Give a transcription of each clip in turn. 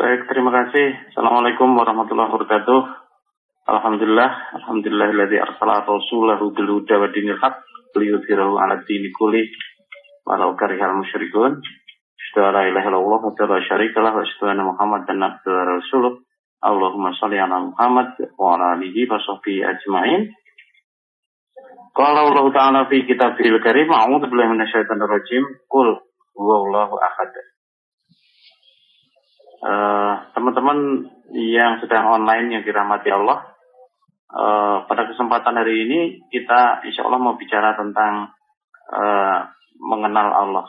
Baik, terima kasih. Assalamualaikum warahmatullahi wabarakatuh. Alhamdulillah, alhamdulillahilladzi arsala rasulahu bil huda wa dinil haq liyudhhirahu 'ala dini kulli walau karihal musyrikun. Asyhadu la ilaha illallah wa la syarika wa asyhadu anna Muhammadan abduhu wa rasuluh. Allahumma shalli ala Muhammad wa ala alihi wa sahbihi ajma'in. Qala Allah Ta'ala fi kitabil karim, a'udzu billahi minasyaitonir rajim. Qul huwallahu ahad. Eh, teman-teman yang sedang online yang dirahmati Allah, uh, pada kesempatan hari ini kita insya Allah mau bicara tentang uh, mengenal Allah.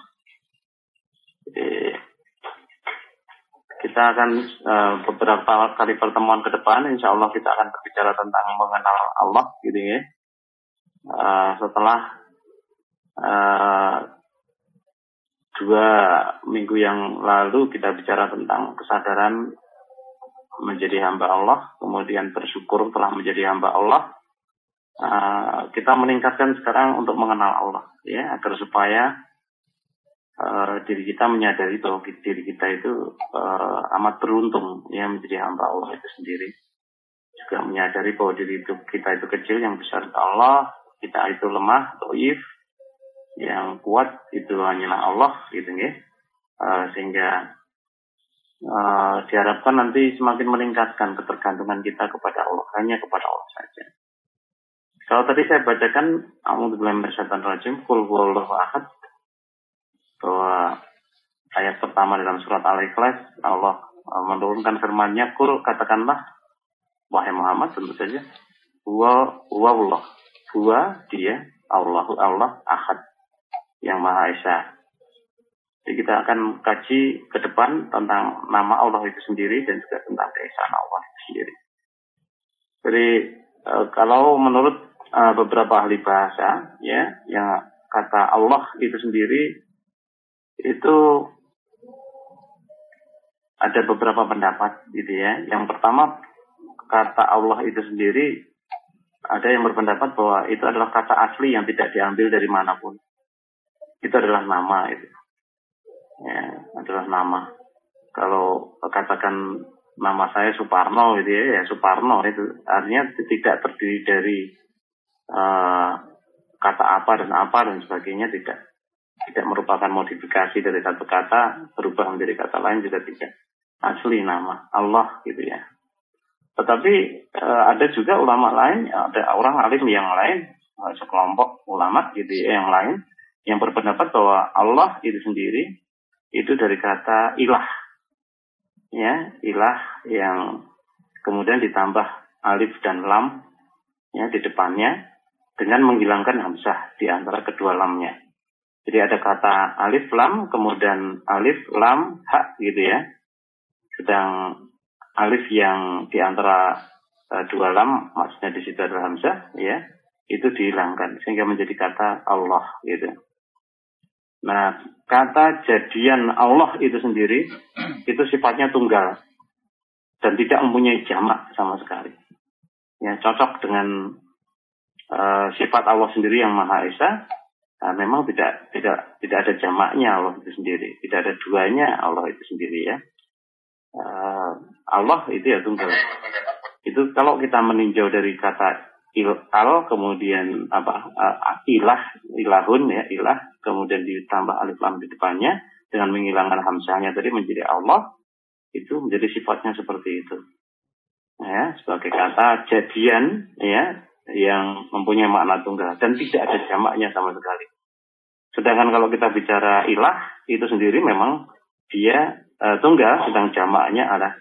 Jadi, kita akan uh, beberapa kali pertemuan ke depan, insya Allah kita akan berbicara tentang mengenal Allah, gitu ya. Uh, setelah uh, dua minggu yang lalu kita bicara tentang kesadaran menjadi hamba Allah, kemudian bersyukur telah menjadi hamba Allah. Uh, kita meningkatkan sekarang untuk mengenal Allah, ya, agar supaya uh, diri kita menyadari bahwa diri kita itu uh, amat beruntung, ya, menjadi hamba Allah itu sendiri. Juga menyadari bahwa diri itu, kita itu kecil, yang besar Allah, kita itu lemah, doif, yang kuat itu hanyalah Allah gitu ya uh, sehingga uh, diharapkan nanti semakin meningkatkan ketergantungan kita kepada Allah hanya kepada Allah saja. Kalau tadi saya bacakan A'udzubillahi minasyaitonir rajim huwallahu ahad bahwa ayat pertama dalam surat Al-Ikhlas Allah uh, menurunkan firman-Nya kul katakanlah wahai Muhammad tentu saja huwa huwa Allah huwa dia Allahu Allah ahad yang Maha Esa. Jadi kita akan kaji ke depan tentang nama Allah itu sendiri dan juga tentang keesaan Allah itu sendiri. Jadi e, kalau menurut e, beberapa ahli bahasa ya yang kata Allah itu sendiri itu ada beberapa pendapat gitu ya. Yang pertama kata Allah itu sendiri ada yang berpendapat bahwa itu adalah kata asli yang tidak diambil dari mana pun itu adalah nama itu. Ya adalah nama. Kalau katakan nama saya Suparno gitu ya ya Suparno itu artinya tidak terdiri dari uh, kata apa dan apa dan sebagainya tidak. Tidak merupakan modifikasi dari satu kata berubah menjadi kata lain juga tidak. Asli nama Allah gitu ya. Tetapi uh, ada juga ulama lain ada orang alim yang lain sekelompok ulama gitu ya yang lain yang berpendapat bahwa Allah itu sendiri itu dari kata ilah. Ya, ilah yang kemudian ditambah alif dan lam ya di depannya dengan menghilangkan hamzah di antara kedua lamnya. Jadi ada kata alif lam kemudian alif lam hak gitu ya. Sedang alif yang di antara uh, dua lam maksudnya di situ adalah hamzah ya itu dihilangkan sehingga menjadi kata Allah gitu. Nah, kata jadian Allah itu sendiri itu sifatnya tunggal dan tidak mempunyai jamak sama sekali. Ya, cocok dengan uh, sifat Allah sendiri yang Maha Esa. Nah, memang tidak tidak tidak ada jamaknya Allah itu sendiri, tidak ada duanya Allah itu sendiri ya. Uh, Allah itu ya tunggal. Itu kalau kita meninjau dari kata al kemudian apa uh, ilah ilahun ya ilah kemudian ditambah alif lam di depannya dengan menghilangkan hamzahnya tadi menjadi Allah itu menjadi sifatnya seperti itu. Ya sebagai kata jadian ya yang mempunyai makna tunggal. Dan tidak ada jamaknya sama sekali. Sedangkan kalau kita bicara ilah itu sendiri memang dia uh, tunggal sedang jamaknya adalah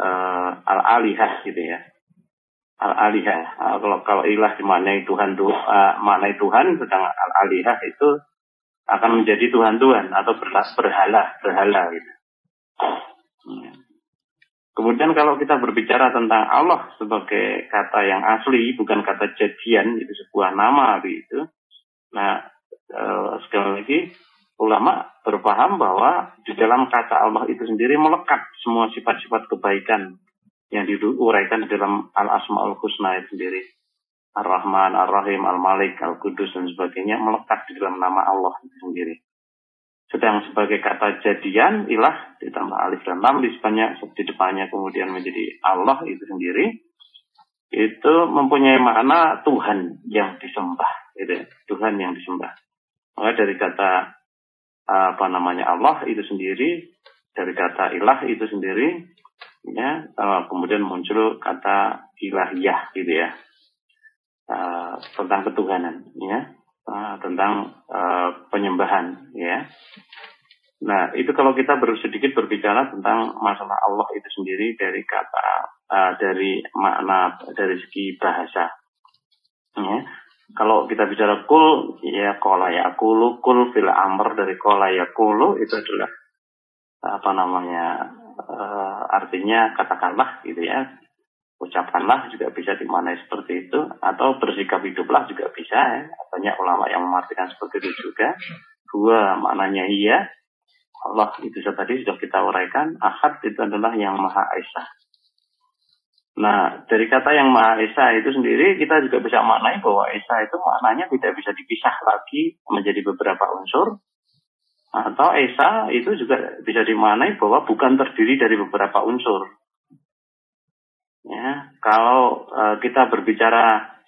uh, al alihah gitu ya al-alihah. Uh, kalau kalau ilah dimaknai Tuhan tu, uh, maknai Tuhan, sedang al-alihah itu akan menjadi Tuhan-Tuhan atau berhala, berhala gitu. Hmm. Kemudian kalau kita berbicara tentang Allah sebagai kata yang asli, bukan kata jadian, itu sebuah nama begitu. Nah, uh, sekali lagi ulama berpaham bahwa di dalam kata Allah itu sendiri melekat semua sifat-sifat kebaikan yang diuraikan di dalam Al-Asma'ul Husna itu sendiri. Ar-Rahman, Ar-Rahim, Al-Malik, Al-Qudus, dan sebagainya melekat di dalam nama Allah itu sendiri. Sedang sebagai kata jadian, ilah ditambah alif dan lam di depannya, di depannya kemudian menjadi Allah itu sendiri, itu mempunyai makna Tuhan yang disembah, gitu. Tuhan yang disembah. Maka dari kata apa namanya Allah itu sendiri, dari kata ilah itu sendiri, ya kemudian muncul kata ilahiyah gitu ya, uh, tentang ketuhanan, ya uh, tentang uh, penyembahan ya. Nah, itu kalau kita ber, sedikit berbicara tentang masalah Allah itu sendiri dari kata uh, dari makna dari segi bahasa. Ya. Kalau kita bicara kul, ya kola ya kulu, kul fil amr dari kola ya kulu itu adalah apa namanya uh, artinya katakanlah gitu ya ucapkanlah juga bisa dimaknai seperti itu atau bersikap hiduplah juga bisa ya. banyak ulama yang mengartikan seperti itu juga. Dua maknanya iya. Allah itu tadi sudah kita uraikan ahad itu adalah yang maha esa. Nah dari kata yang maha esa itu sendiri kita juga bisa maknai bahwa esa itu maknanya tidak bisa dipisah lagi menjadi beberapa unsur atau esa itu juga bisa dimaknai bahwa bukan terdiri dari beberapa unsur Ya, kalau uh, kita berbicara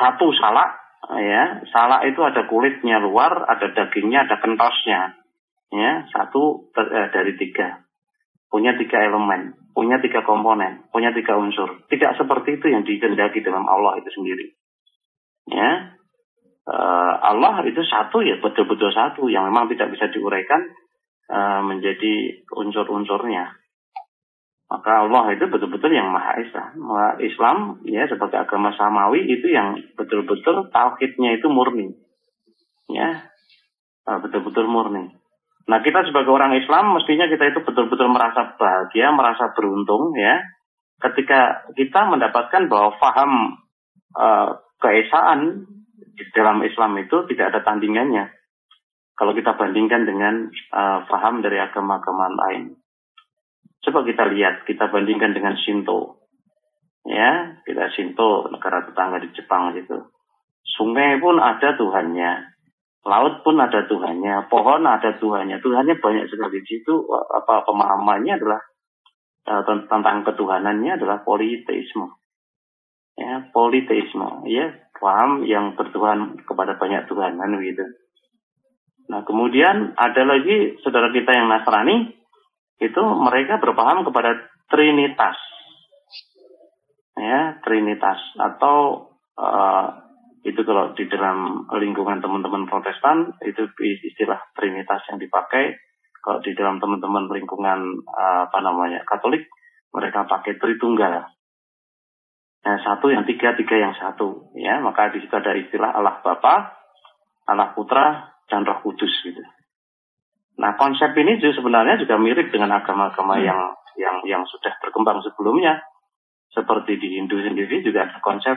satu salak, ya, salak itu ada kulitnya luar, ada dagingnya, ada kentosnya. Ya, satu uh, dari tiga. Punya tiga elemen, punya tiga komponen, punya tiga unsur. Tidak seperti itu yang dikehendaki dalam Allah itu sendiri. Ya, uh, Allah itu satu ya betul-betul satu yang memang tidak bisa diuraikan uh, menjadi unsur-unsurnya. Maka Allah itu betul-betul yang Maha Esa. Islam ya sebagai agama samawi itu yang betul-betul tauhidnya itu murni. Ya. Ah, betul-betul murni. Nah, kita sebagai orang Islam mestinya kita itu betul-betul merasa bahagia, merasa beruntung ya ketika kita mendapatkan bahwa faham uh, keesaan di dalam Islam itu tidak ada tandingannya. Kalau kita bandingkan dengan uh, faham dari agama-agama lain. Coba kita lihat, kita bandingkan dengan Shinto. Ya, kita Shinto, negara tetangga di Jepang gitu. Sungai pun ada Tuhannya. Laut pun ada Tuhannya, pohon ada Tuhannya. Tuhannya banyak sekali di situ. Apa pemahamannya adalah uh, tentang ketuhanannya adalah politeisme. Ya, politeisme. Ya, paham yang bertuhan kepada banyak Tuhan kan gitu. Nah, kemudian ada lagi saudara kita yang Nasrani, itu mereka berpaham kepada trinitas. Ya, trinitas atau uh, itu kalau di dalam lingkungan teman-teman Protestan itu istilah trinitas yang dipakai. Kalau di dalam teman-teman lingkungan uh, apa namanya Katolik mereka pakai Tritunggal. Yang satu, yang tiga, tiga yang satu. Ya, maka di situ ada istilah Allah Bapa, Allah Putra, dan Roh Kudus gitu. Nah konsep ini juga sebenarnya juga mirip dengan agama-agama hmm. yang yang yang sudah berkembang sebelumnya. Seperti di Hindu sendiri juga ada konsep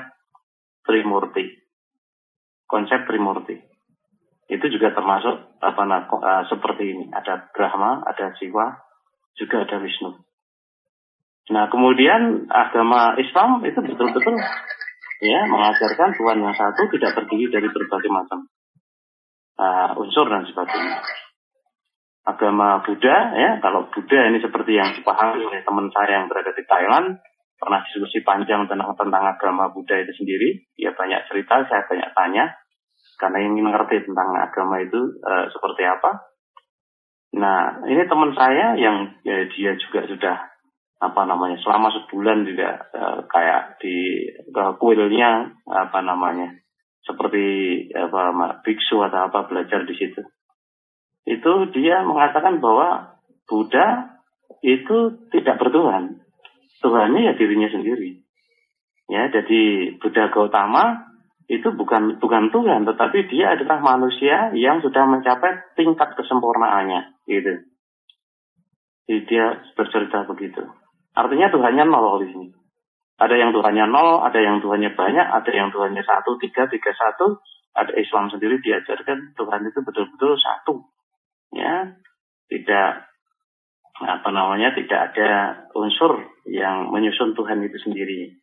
Trimurti. Konsep Trimurti. Itu juga termasuk apa nah, uh, seperti ini. Ada Brahma, ada Siwa, juga ada Wisnu. Nah kemudian agama Islam itu betul-betul ya mengajarkan Tuhan yang satu tidak terdiri dari berbagai macam uh, unsur dan sebagainya. Agama Buddha ya kalau Buddha ini seperti yang dipahami oleh teman saya yang berada di Thailand pernah diskusi panjang tentang tentang agama Buddha itu sendiri ya banyak cerita saya banyak tanya karena ingin mengerti tentang agama itu uh, seperti apa. Nah ini teman saya yang ya, dia juga sudah apa namanya selama sebulan juga uh, kayak di uh, kuilnya apa namanya seperti apa biksu atau apa belajar di situ itu dia mengatakan bahwa Buddha itu tidak bertuhan. Tuhannya ya dirinya sendiri. Ya, jadi Buddha Gautama itu bukan bukan Tuhan, tetapi dia adalah manusia yang sudah mencapai tingkat kesempurnaannya, gitu. Jadi dia bercerita begitu. Artinya Tuhannya nol di sini. Ada yang Tuhannya nol, ada yang Tuhannya banyak, ada yang Tuhannya satu, tiga, tiga, satu. Ada Islam sendiri diajarkan Tuhan itu betul-betul satu ya tidak apa namanya tidak ada unsur yang menyusun Tuhan itu sendiri.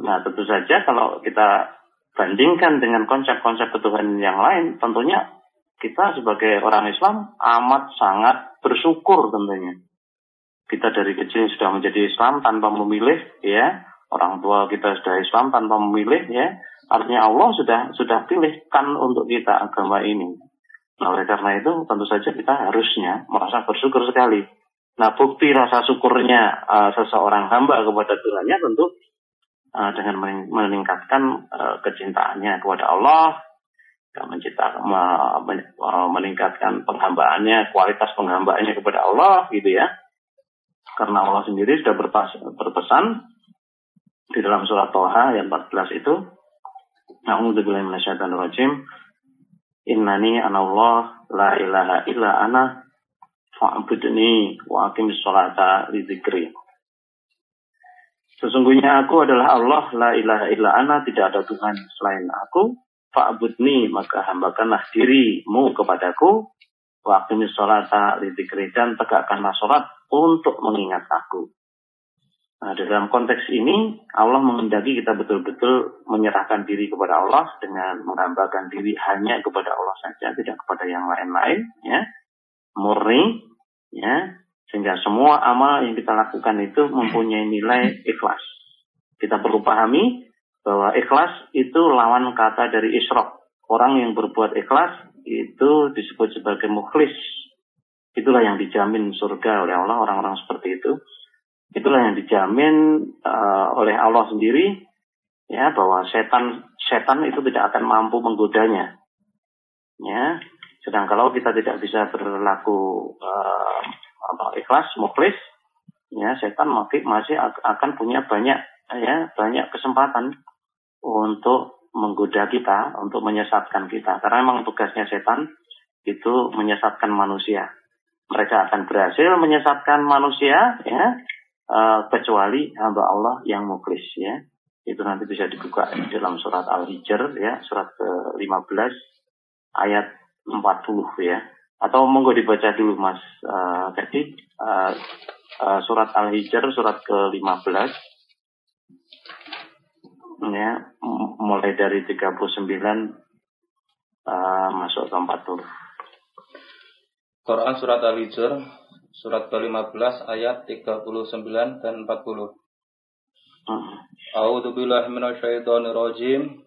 Nah tentu saja kalau kita bandingkan dengan konsep-konsep ketuhanan yang lain, tentunya kita sebagai orang Islam amat sangat bersyukur tentunya. Kita dari kecil sudah menjadi Islam tanpa memilih, ya. Orang tua kita sudah Islam tanpa memilih, ya. Artinya Allah sudah sudah pilihkan untuk kita agama ini. Nah, oleh karena itu tentu saja kita harusnya merasa bersyukur sekali. Nah, bukti rasa syukurnya uh, seseorang hamba kepada Tuhannya tentu uh, dengan meningkatkan uh, kecintaannya kepada Allah, menciptakan meningkatkan penghambaannya, kualitas penghambaannya kepada Allah gitu ya. Karena Allah sendiri sudah berpesan di dalam surat Toha yang 14 itu, A'udzubillahi minasyaitonirrajim. Innani anallah la ilaha illa ana fa'budni wa aqimis sholata li. Sesungguhnya aku adalah Allah, la ilaha illa ana, tidak ada Tuhan selain aku. Fa'budni, maka hambakanlah dirimu kepadaku. Wa aqimis sholata li dzikri, dan tegakkanlah sholat untuk mengingat aku. Nah, dalam konteks ini, Allah mengendaki kita betul-betul menyerahkan diri kepada Allah dengan menghambakan diri hanya kepada Allah saja, tidak kepada yang lain-lain, ya. Murni, ya. Sehingga semua amal yang kita lakukan itu mempunyai nilai ikhlas. Kita perlu pahami bahwa ikhlas itu lawan kata dari isrok. Orang yang berbuat ikhlas itu disebut sebagai mukhlis. Itulah yang dijamin surga oleh Allah orang-orang seperti itu. Itulah yang dijamin uh, oleh Allah sendiri ya bahwa setan setan itu tidak akan mampu menggodanya. Ya sedang kalau kita tidak bisa berlaku uh, ikhlas mukhlis ya setan masih akan punya banyak ya banyak kesempatan untuk menggoda kita untuk menyesatkan kita. Karena memang tugasnya setan itu menyesatkan manusia mereka akan berhasil menyesatkan manusia ya uh, kecuali hamba Allah yang muklis ya. Itu nanti bisa dibuka dalam surat Al-Hijr ya, surat ke-15 ayat 40 ya. Atau monggo dibaca dulu Mas jadi uh, uh, surat Al-Hijr surat ke-15 ya mulai dari 39 uh, masuk ke 40. Quran surat Al-Hijr surat ke-15 ayat 39 dan 40. A'udzu billahi minasyaitonir rajim.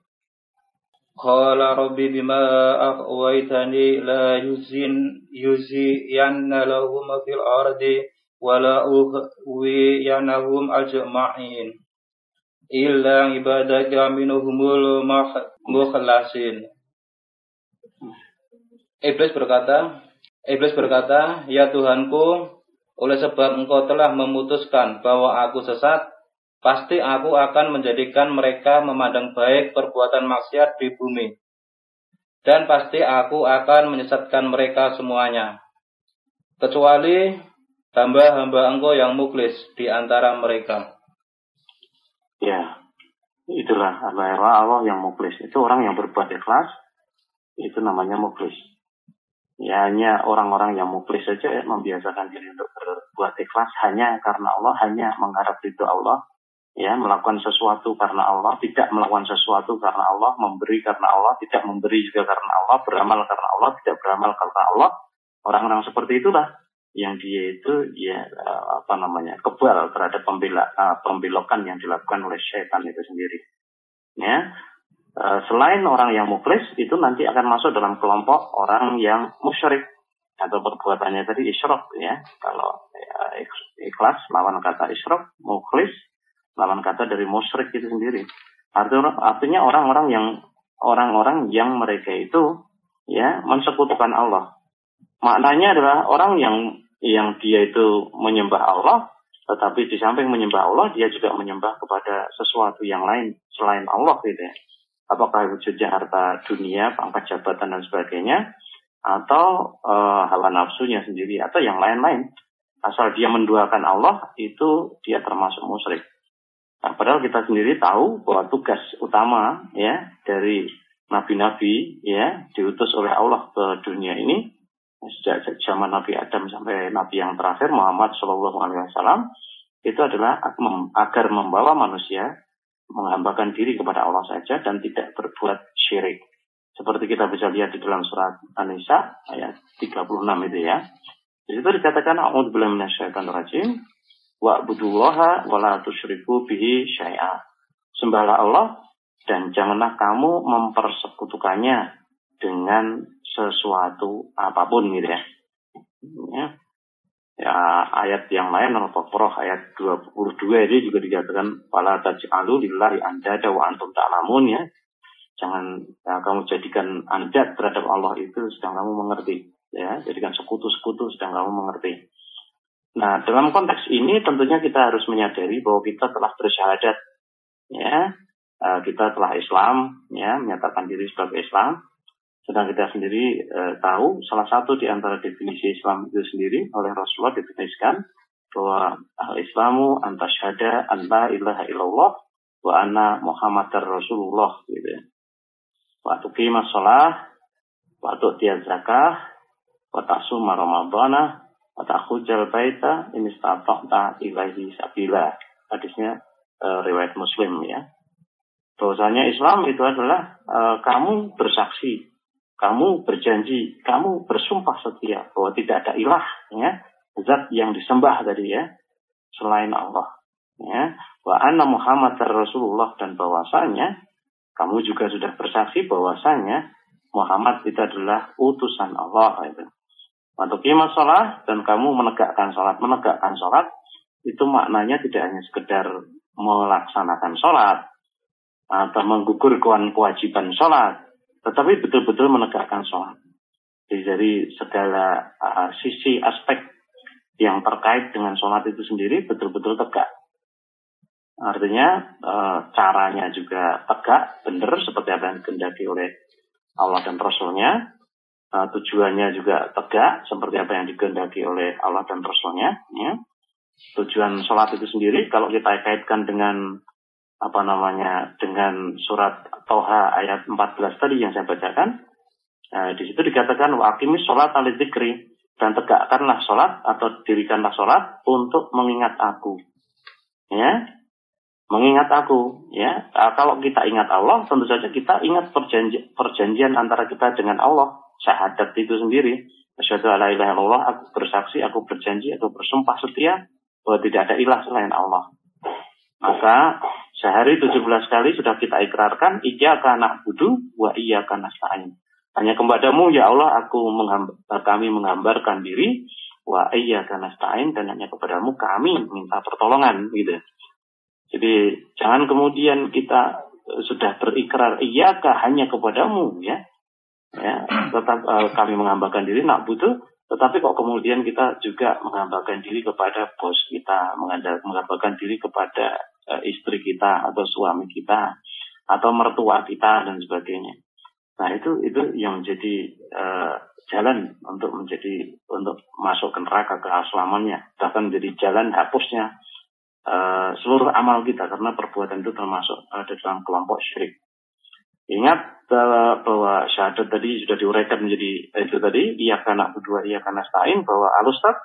Qala rabbi bima aghwaytani la yuzin yuziyanna lahum fil ardi wa la ughwiyanahum ajma'in illa ibadaka minhumul mukhlasin. Iblis berkata, Iblis berkata, Ya Tuhanku, oleh sebab engkau telah memutuskan bahwa aku sesat, pasti aku akan menjadikan mereka memandang baik perbuatan maksiat di bumi. Dan pasti aku akan menyesatkan mereka semuanya. Kecuali hamba-hamba engkau yang muklis di antara mereka. Ya, itulah Allah yang muklis. Itu orang yang berbuat ikhlas, itu namanya muklis. Ya hanya orang-orang yang muklis saja ya, membiasakan diri untuk berbuat ikhlas hanya karena Allah, hanya mengharap ridho Allah, ya melakukan sesuatu karena Allah, tidak melakukan sesuatu karena Allah, memberi karena Allah, tidak memberi juga karena Allah, beramal karena Allah, tidak beramal karena Allah. Orang-orang seperti itulah yang dia itu ya apa namanya kebal terhadap pembela, uh, pembelokan yang dilakukan oleh syaitan itu sendiri. Ya, Eh, selain orang yang muklis itu nanti akan masuk dalam kelompok orang yang musyrik. Atau perbuatannya tadi isyrok ya. Kalau ya, ikhlas lawan kata isyrok muklis lawan kata dari musyrik itu sendiri. Artinya artinya orang-orang yang orang-orang yang mereka itu ya mensekutukan Allah. Maknanya adalah orang yang yang dia itu menyembah Allah tetapi di samping menyembah Allah dia juga menyembah kepada sesuatu yang lain selain Allah gitu ya apakah wujudnya harta dunia, pangkat jabatan dan sebagainya, atau e, hawa nafsunya sendiri atau yang lain-lain. Asal dia menduakan Allah, itu dia termasuk musyrik. Nah, padahal kita sendiri tahu bahwa tugas utama ya dari nabi-nabi ya diutus oleh Allah ke dunia ini sejak zaman Nabi Adam sampai Nabi yang terakhir Muhammad Shallallahu Alaihi Wasallam itu adalah agar membawa manusia menghambakan diri kepada Allah saja dan tidak berbuat syirik. Seperti kita bisa lihat di dalam surat An-Nisa ayat 36 itu ya. Di situ dikatakan a'udzubillahi minasyaitonir rajim wa'budullaha wa la tusyriku bihi syai'a. Sembahlah Allah dan janganlah kamu mempersekutukannya dengan sesuatu apa pun gitu ya. Ya, ya ayat yang lain Al-Baqarah ayat 22 ini juga dikatakan wala taj'alu lillahi andada wa antum ta'lamun ya. Jangan ya, kamu jadikan anjat terhadap Allah itu sedang kamu mengerti ya. Jadikan sekutu-sekutu sedang kamu mengerti. Nah dalam konteks ini tentunya kita harus menyadari bahwa kita telah bersyahadat ya. Uh, kita telah Islam ya menyatakan diri sebagai Islam sedang kita sendiri uh, tahu salah satu di antara definisi Islam itu sendiri oleh Rasulullah definisikan bahwa al-Islamu antasyhada an la ilaha illallah wa anna Muhammadar Rasulullah gitu ya kima sholat, waktu dia zakah, waktu summa ramadana, waktu hujal baita, ini statokta ilahi sabila. Hadisnya e, riwayat muslim ya. Bahwasanya Islam itu adalah e, kamu bersaksi, kamu berjanji, kamu bersumpah setia bahwa tidak ada ilah ya, zat yang disembah tadi ya, selain Allah. Ya, wa anna Muhammad Rasulullah dan bahwasanya kamu juga sudah bersaksi bahwasanya Muhammad itu adalah utusan Allah. Itu. Waktu kiamat sholat dan kamu menegakkan sholat. Menegakkan sholat itu maknanya tidak hanya sekedar melaksanakan sholat atau menggugurkan kewajiban sholat, tetapi betul-betul menegakkan sholat. Jadi dari segala uh, sisi aspek yang terkait dengan sholat itu sendiri betul-betul tegak. Artinya e, caranya juga tegak, benar seperti apa yang dikehendaki oleh Allah dan Rasulnya. E, tujuannya juga tegak seperti apa yang dikehendaki oleh Allah dan Rasulnya. Ya. Tujuan sholat itu sendiri kalau kita kaitkan dengan apa namanya dengan surat Toha ayat 14 tadi yang saya bacakan, e, di situ dikatakan wakimis sholat alizikri dan tegakkanlah sholat atau dirikanlah sholat untuk mengingat aku. Ya, mengingat aku ya. Nah, kalau kita ingat Allah tentu saja kita ingat perjanji, perjanjian antara kita dengan Allah. Syahadat itu sendiri. Asyhadu alla ilaha illallah aku bersaksi aku berjanji aku bersumpah setia bahwa tidak ada ilah selain Allah maka sehari 17 kali sudah kita ikrarkan iyyaka na'budu wa iyyaka nasta'in. Hanya kepadamu ya Allah aku menghambar, kami menghambarkan diri wa iyyaka nasta'in. Dan hanya kepadamu kami minta pertolongan gitu. Jadi jangan kemudian kita eh, sudah berikrar iyakah hanya kepadamu ya. Ya, tetap uh, kami menghambakan diri nak butuh tetapi kok kemudian kita juga menghambakan diri kepada bos kita, menghambakan diri kepada uh, istri kita atau suami kita atau mertua kita dan sebagainya. Nah itu itu yang menjadi uh, jalan untuk menjadi untuk masuk ke neraka ke aslamannya bahkan menjadi jalan hapusnya uh, seluruh amal kita karena perbuatan itu termasuk ada dalam kelompok syirik. Ingat bahwa syahadat tadi sudah diuraikan menjadi itu tadi iya karena berdua iya karena stain bahwa alustad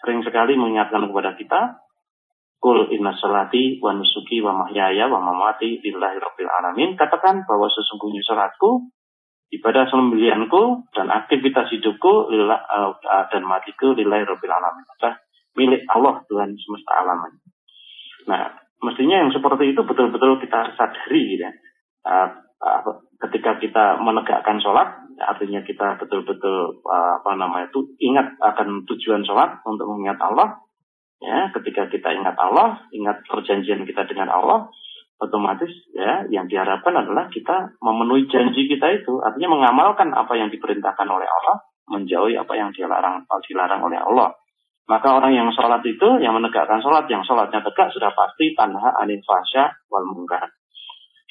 sering sekali mengingatkan kepada kita Kul inna salati wa nusuki wa mahyaya wa mamati lillahi rabbil alamin. Katakan bahwa sesungguhnya salatku, ibadah sembelianku, dan aktivitas hidupku lillah, uh, dan matiku lillahi rabbil alamin. milik Allah Tuhan semesta alam. Nah, mestinya yang seperti itu betul-betul kita sadari gitu. Uh, uh, ketika kita menegakkan sholat, artinya kita betul-betul uh, apa namanya itu ingat akan tujuan sholat untuk mengingat Allah. Ya, ketika kita ingat Allah, ingat perjanjian kita dengan Allah, otomatis ya yang diharapkan adalah kita memenuhi janji kita itu, artinya mengamalkan apa yang diperintahkan oleh Allah, menjauhi apa yang dilarang dilarang oleh Allah. Maka orang yang sholat itu, yang menegakkan sholat, yang sholatnya tegak, sudah pasti tanha anil fasya wal mungkar.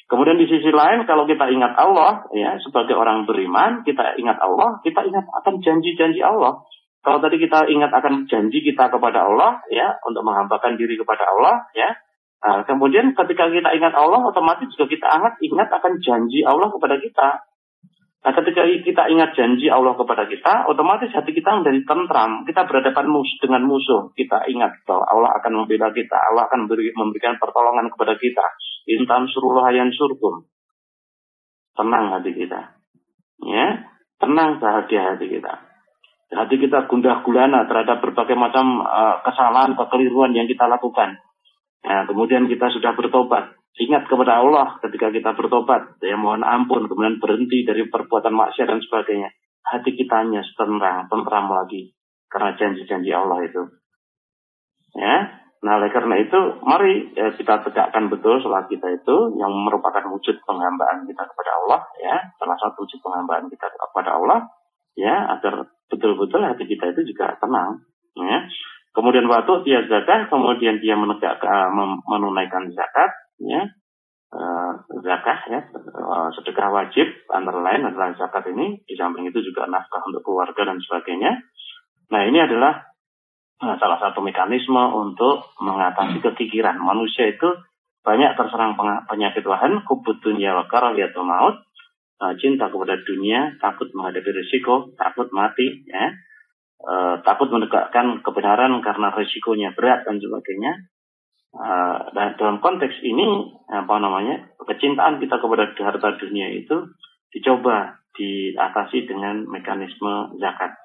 Kemudian di sisi lain, kalau kita ingat Allah, ya sebagai orang beriman, kita ingat Allah, kita ingat akan janji-janji Allah. Kalau tadi kita ingat akan janji kita kepada Allah, ya untuk menghambakan diri kepada Allah, ya. Nah, kemudian ketika kita ingat Allah, otomatis juga kita ingat ingat akan janji Allah kepada kita. Nah, ketika kita ingat janji Allah kepada kita, otomatis hati kita menjadi tentram. Kita berhadapan mus dengan musuh. Kita ingat bahwa Allah akan membela kita. Allah akan memberi, memberikan pertolongan kepada kita. Intan suruh hayan surkum. Tenang hati kita. ya tenang bahagia hati kita. Hati kita gundah gulana terhadap berbagai macam uh, kesalahan, kekeliruan yang kita lakukan. Nah, kemudian kita sudah bertobat. Ingat kepada Allah ketika kita bertobat. Ya mohon ampun. Kemudian berhenti dari perbuatan maksiat dan sebagainya. Hati kita hanya tenang, tentram lagi. Karena janji-janji Allah itu. Ya, Nah, oleh karena itu, mari ya, kita tegakkan betul sholat kita itu yang merupakan wujud penghambaan kita kepada Allah, ya, salah satu wujud penghambaan kita kepada Allah, ya, agar betul-betul hati kita itu juga tenang, ya. Kemudian waktu dia zakat, kemudian dia menegakkan menunaikan zakat, ya, uh, zakat ya, uh, sedekah wajib antara lain adalah zakat ini, di samping itu juga nafkah untuk keluarga dan sebagainya. Nah, ini adalah Nah, salah satu mekanisme untuk mengatasi kekikiran. Manusia itu banyak terserang penyakit wahan, kubut dunia wa karahiyatul maut, nah, cinta kepada dunia, takut menghadapi risiko, takut mati, ya, e, takut menegakkan kebenaran karena risikonya berat dan sebagainya. E, dan dalam konteks ini, apa namanya, kecintaan kita kepada harta dunia itu dicoba diatasi dengan mekanisme zakat.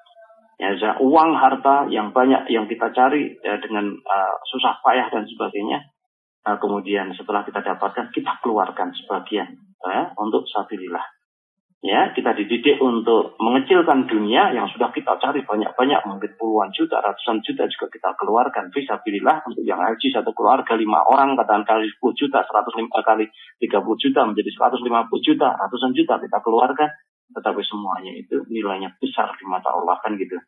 Ya uang harta yang banyak yang kita cari ya, dengan uh, susah payah dan sebagainya uh, kemudian setelah kita dapatkan kita keluarkan sebagian ya, untuk sabilillah ya kita dididik untuk mengecilkan dunia yang sudah kita cari banyak-banyak mungkin puluhan juta ratusan juta juga kita keluarkan visabilillah untuk yang haji satu keluarga lima orang katakan kali 10 juta 105 kali 30 juta menjadi 150 juta ratusan juta kita keluarkan tetapi semuanya itu nilainya besar di mata Allah kan gitu.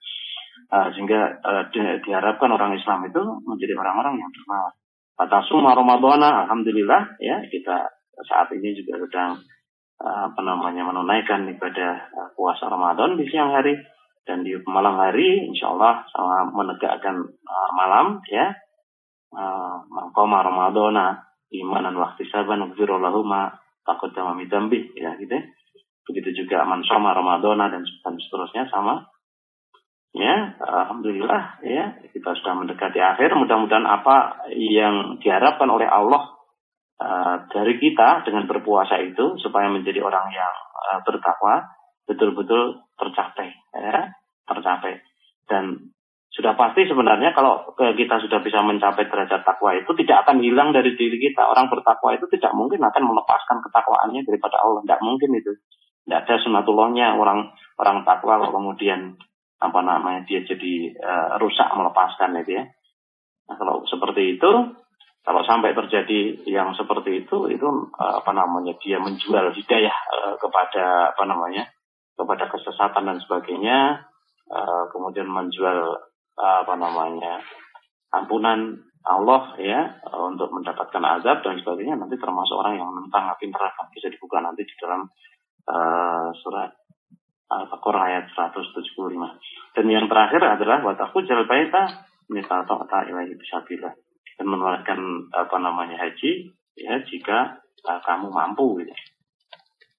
Uh, sehingga uh, di, diharapkan orang Islam itu menjadi orang-orang yang dermawan. Kata summa Ramadana, alhamdulillah ya kita saat ini juga sedang apa namanya menunaikan ibadah uh, puasa Ramadan di siang hari dan di malam hari insya Allah sama menegakkan uh, malam ya uh, Mangkoma Ramadana imanan waktu saban ma takut sama midambi ya gitu ya. Begitu juga sama Ramadana dan, seterusnya sama. Ya, alhamdulillah ya kita sudah mendekati akhir. Mudah-mudahan apa yang diharapkan oleh Allah uh, dari kita dengan berpuasa itu supaya menjadi orang yang uh, bertakwa betul-betul tercapai, ya, tercapai. Dan sudah pasti sebenarnya kalau kita sudah bisa mencapai derajat takwa itu tidak akan hilang dari diri kita. Orang bertakwa itu tidak mungkin akan melepaskan ketakwaannya daripada Allah. Tidak mungkin itu. Tidak ada sunatullahnya orang orang takwa kemudian apa namanya dia jadi uh, rusak melepaskan itu ya. Nah, kalau seperti itu, kalau sampai terjadi yang seperti itu, itu uh, apa namanya dia menjual hidayah uh, kepada apa namanya kepada kesesatan dan sebagainya, uh, kemudian menjual apa namanya ampunan Allah ya untuk mendapatkan azab dan sebagainya nanti termasuk orang yang menentang api neraka bisa dibuka nanti di dalam uh, surat Al-Baqarah ayat 175. Dan yang terakhir adalah wataku jalbaita misal ta'ata ilahi bisabilah. Dan mengeluarkan apa namanya haji ya jika uh, kamu mampu gitu.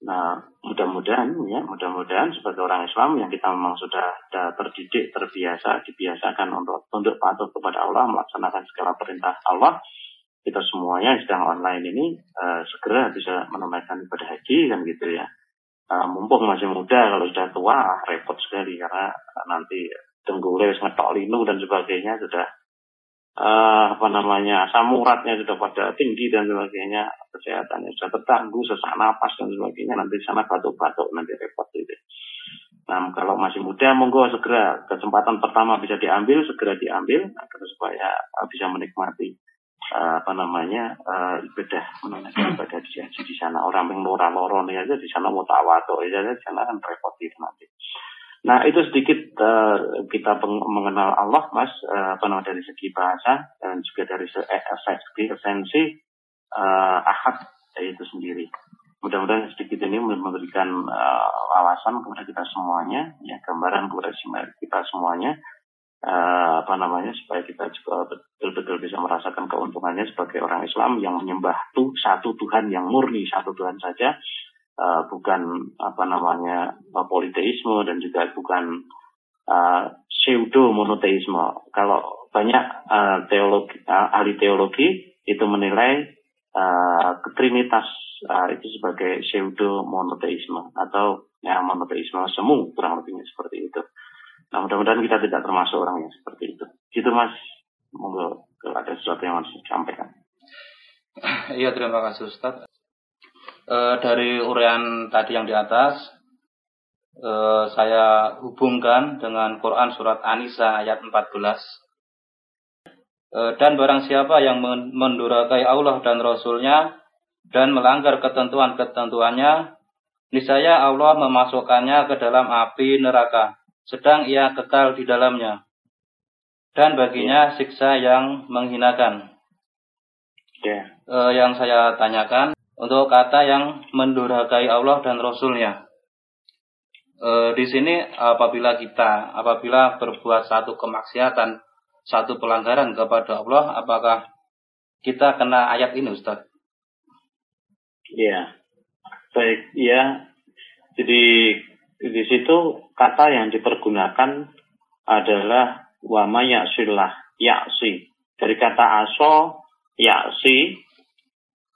Nah, mudah-mudahan ya, mudah-mudahan sebagai orang Islam yang kita memang sudah, sudah terdidik, terbiasa, dibiasakan untuk tunduk patuh kepada Allah, melaksanakan segala perintah Allah, kita semuanya sedang online ini uh, segera bisa menunaikan ibadah haji kan gitu ya uh, mumpung masih muda kalau sudah tua repot sekali karena nanti tenggule ngetok linu dan sebagainya sudah uh, apa namanya asam uratnya sudah pada tinggi dan sebagainya kesehatannya sudah terganggu sesak napas dan sebagainya nanti sana batuk-batuk nanti repot itu Nah, kalau masih muda, monggo segera kesempatan pertama bisa diambil, segera diambil agar supaya bisa menikmati uh, apa namanya uh, ibadah menunaikan ibadah di, di, sana orang yang lora loro nih aja di sana mau tawato ya di sana kan repot itu nanti. Nah itu sedikit uh, kita mengenal Allah mas uh, apa namanya dari segi bahasa dan juga dari segi esensi uh, ahad itu sendiri. Mudah-mudahan sedikit ini memberikan uh, wawasan kepada kita semuanya, ya gambaran kepada kita semuanya uh, apa namanya supaya kita juga betul-betul bisa merasakan keuntungannya sebagai orang Islam yang menyembah tuh satu Tuhan yang murni satu Tuhan saja uh, bukan apa namanya politeisme dan juga bukan uh, pseudo monoteisme kalau banyak uh, teologi uh, ahli teologi itu menilai uh, trinitas uh, itu sebagai pseudo monoteisme atau ya monoteisme semu kurang lebihnya seperti itu. Nah mudah-mudahan kita tidak termasuk orang yang seperti itu. Gitu mas, monggo kalau ada sesuatu yang harus disampaikan. Iya terima kasih Ustaz. E, dari urian tadi yang di atas, e, saya hubungkan dengan Quran surat An-Nisa ayat 14. E, dan barang siapa yang mendurakai Allah dan Rasulnya dan melanggar ketentuan-ketentuannya, niscaya Allah memasukkannya ke dalam api neraka, sedang ia kekal di dalamnya. Dan baginya siksa yang menghinakan. Yeah. Ya. E, yang saya tanyakan, untuk kata yang mendurhakai Allah dan Rasulnya. E, di sini apabila kita, apabila berbuat satu kemaksiatan, satu pelanggaran kepada Allah, apakah kita kena ayat ini Ustaz? Iya. Baik, iya. Jadi di situ kata yang dipergunakan adalah wama ya'sillah, ya'si. Dari kata aso, ya'si,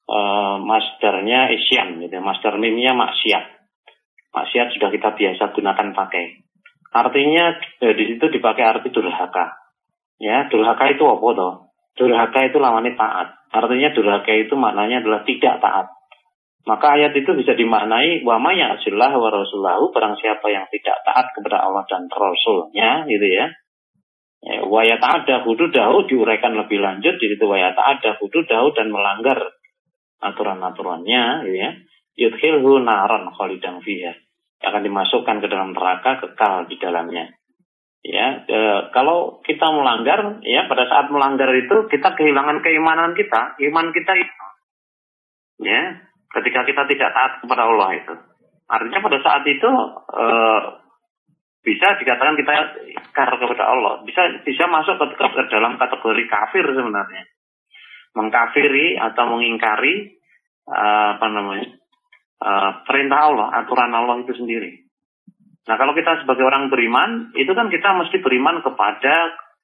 e, masternya isyan, gitu. master mimnya maksiat. Maksiat sudah kita biasa gunakan pakai. Artinya e, di situ dipakai arti durhaka. Ya, durhaka itu apa toh? Durhaka itu lawannya taat. Artinya durhaka itu maknanya adalah tidak taat. Maka ayat itu bisa dimaknai wa may wa rasulahu barang siapa yang tidak taat kepada Allah dan Rasulnya gitu ya. ya wa yata'adda hududahu diuraikan lebih lanjut di situ wa yata'adda hududahu dan melanggar aturan-aturannya gitu ya. Yudkhilhu naran khalidan fiha. Akan dimasukkan ke dalam neraka kekal di dalamnya. Ya, e, kalau kita melanggar, ya pada saat melanggar itu kita kehilangan keimanan kita, iman kita itu. Ya, ketika kita tidak taat kepada Allah itu. Artinya pada saat itu e, bisa dikatakan kita kar kepada Allah, bisa bisa masuk ke, ke dalam kategori kafir sebenarnya, mengkafiri atau mengingkari e, apa namanya e, perintah Allah, aturan Allah itu sendiri. Nah kalau kita sebagai orang beriman, itu kan kita mesti beriman kepada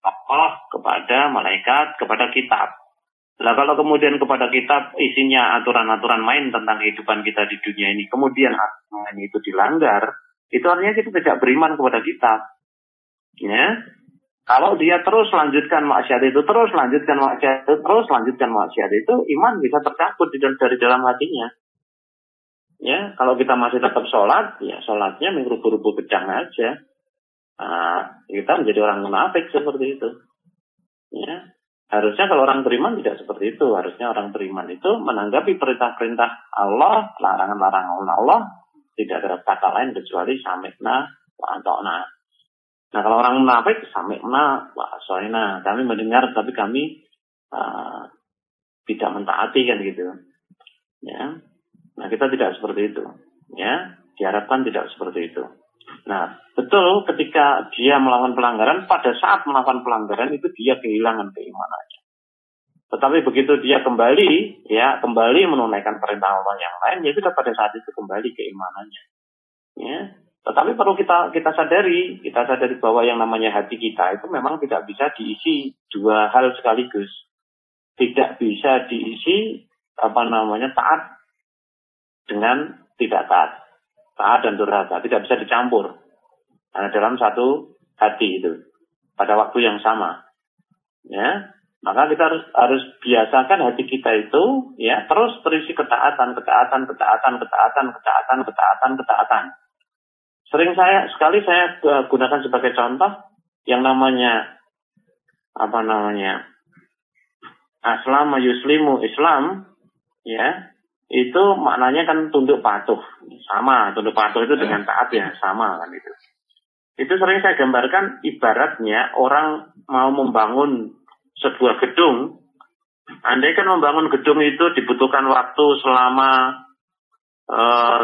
Allah, kepada malaikat, kepada kitab. Nah kalau kemudian kepada kita isinya aturan-aturan main tentang kehidupan kita di dunia ini, kemudian aturan itu dilanggar, itu artinya kita tidak beriman kepada kita. Ya, kalau dia terus lanjutkan maksiat itu, terus lanjutkan maksiat itu, terus lanjutkan maksiat itu, iman bisa tercabut di dari dalam hatinya. Ya, kalau kita masih tetap sholat, ya sholatnya mengrubu-rubu kejang aja. Nah, kita menjadi orang munafik seperti itu. Ya, Harusnya kalau orang beriman tidak seperti itu. Harusnya orang beriman itu menanggapi perintah-perintah Allah, larangan-larangan Allah, tidak ada kata lain kecuali samitna wa antokna. Nah kalau orang munafik samitna wa asoina. Kami mendengar tapi kami uh, tidak mentaati kan gitu. Ya. Nah kita tidak seperti itu. Ya, diharapkan tidak seperti itu. Nah, betul ketika dia melakukan pelanggaran, pada saat melakukan pelanggaran itu dia kehilangan keimanannya. Tetapi begitu dia kembali, ya kembali menunaikan perintah Allah yang lain, ya sudah pada saat itu kembali keimanannya. Ya, tetapi perlu kita kita sadari, kita sadari bahwa yang namanya hati kita itu memang tidak bisa diisi dua hal sekaligus. Tidak bisa diisi apa namanya taat dengan tidak taat. Taat dan durhaka tidak bisa dicampur. Nah, dalam satu hati itu pada waktu yang sama. Ya maka kita harus harus biasakan hati kita itu ya terus terisi ketaatan ketaatan ketaatan ketaatan ketaatan ketaatan ketaatan sering saya sekali saya gunakan sebagai contoh yang namanya apa namanya aslam yuslimu islam ya itu maknanya kan tunduk patuh. Sama tunduk patuh itu dengan taat ya sama kan itu. Itu sering saya gambarkan ibaratnya orang mau membangun sebuah gedung. Andai kan membangun gedung itu dibutuhkan waktu selama uh,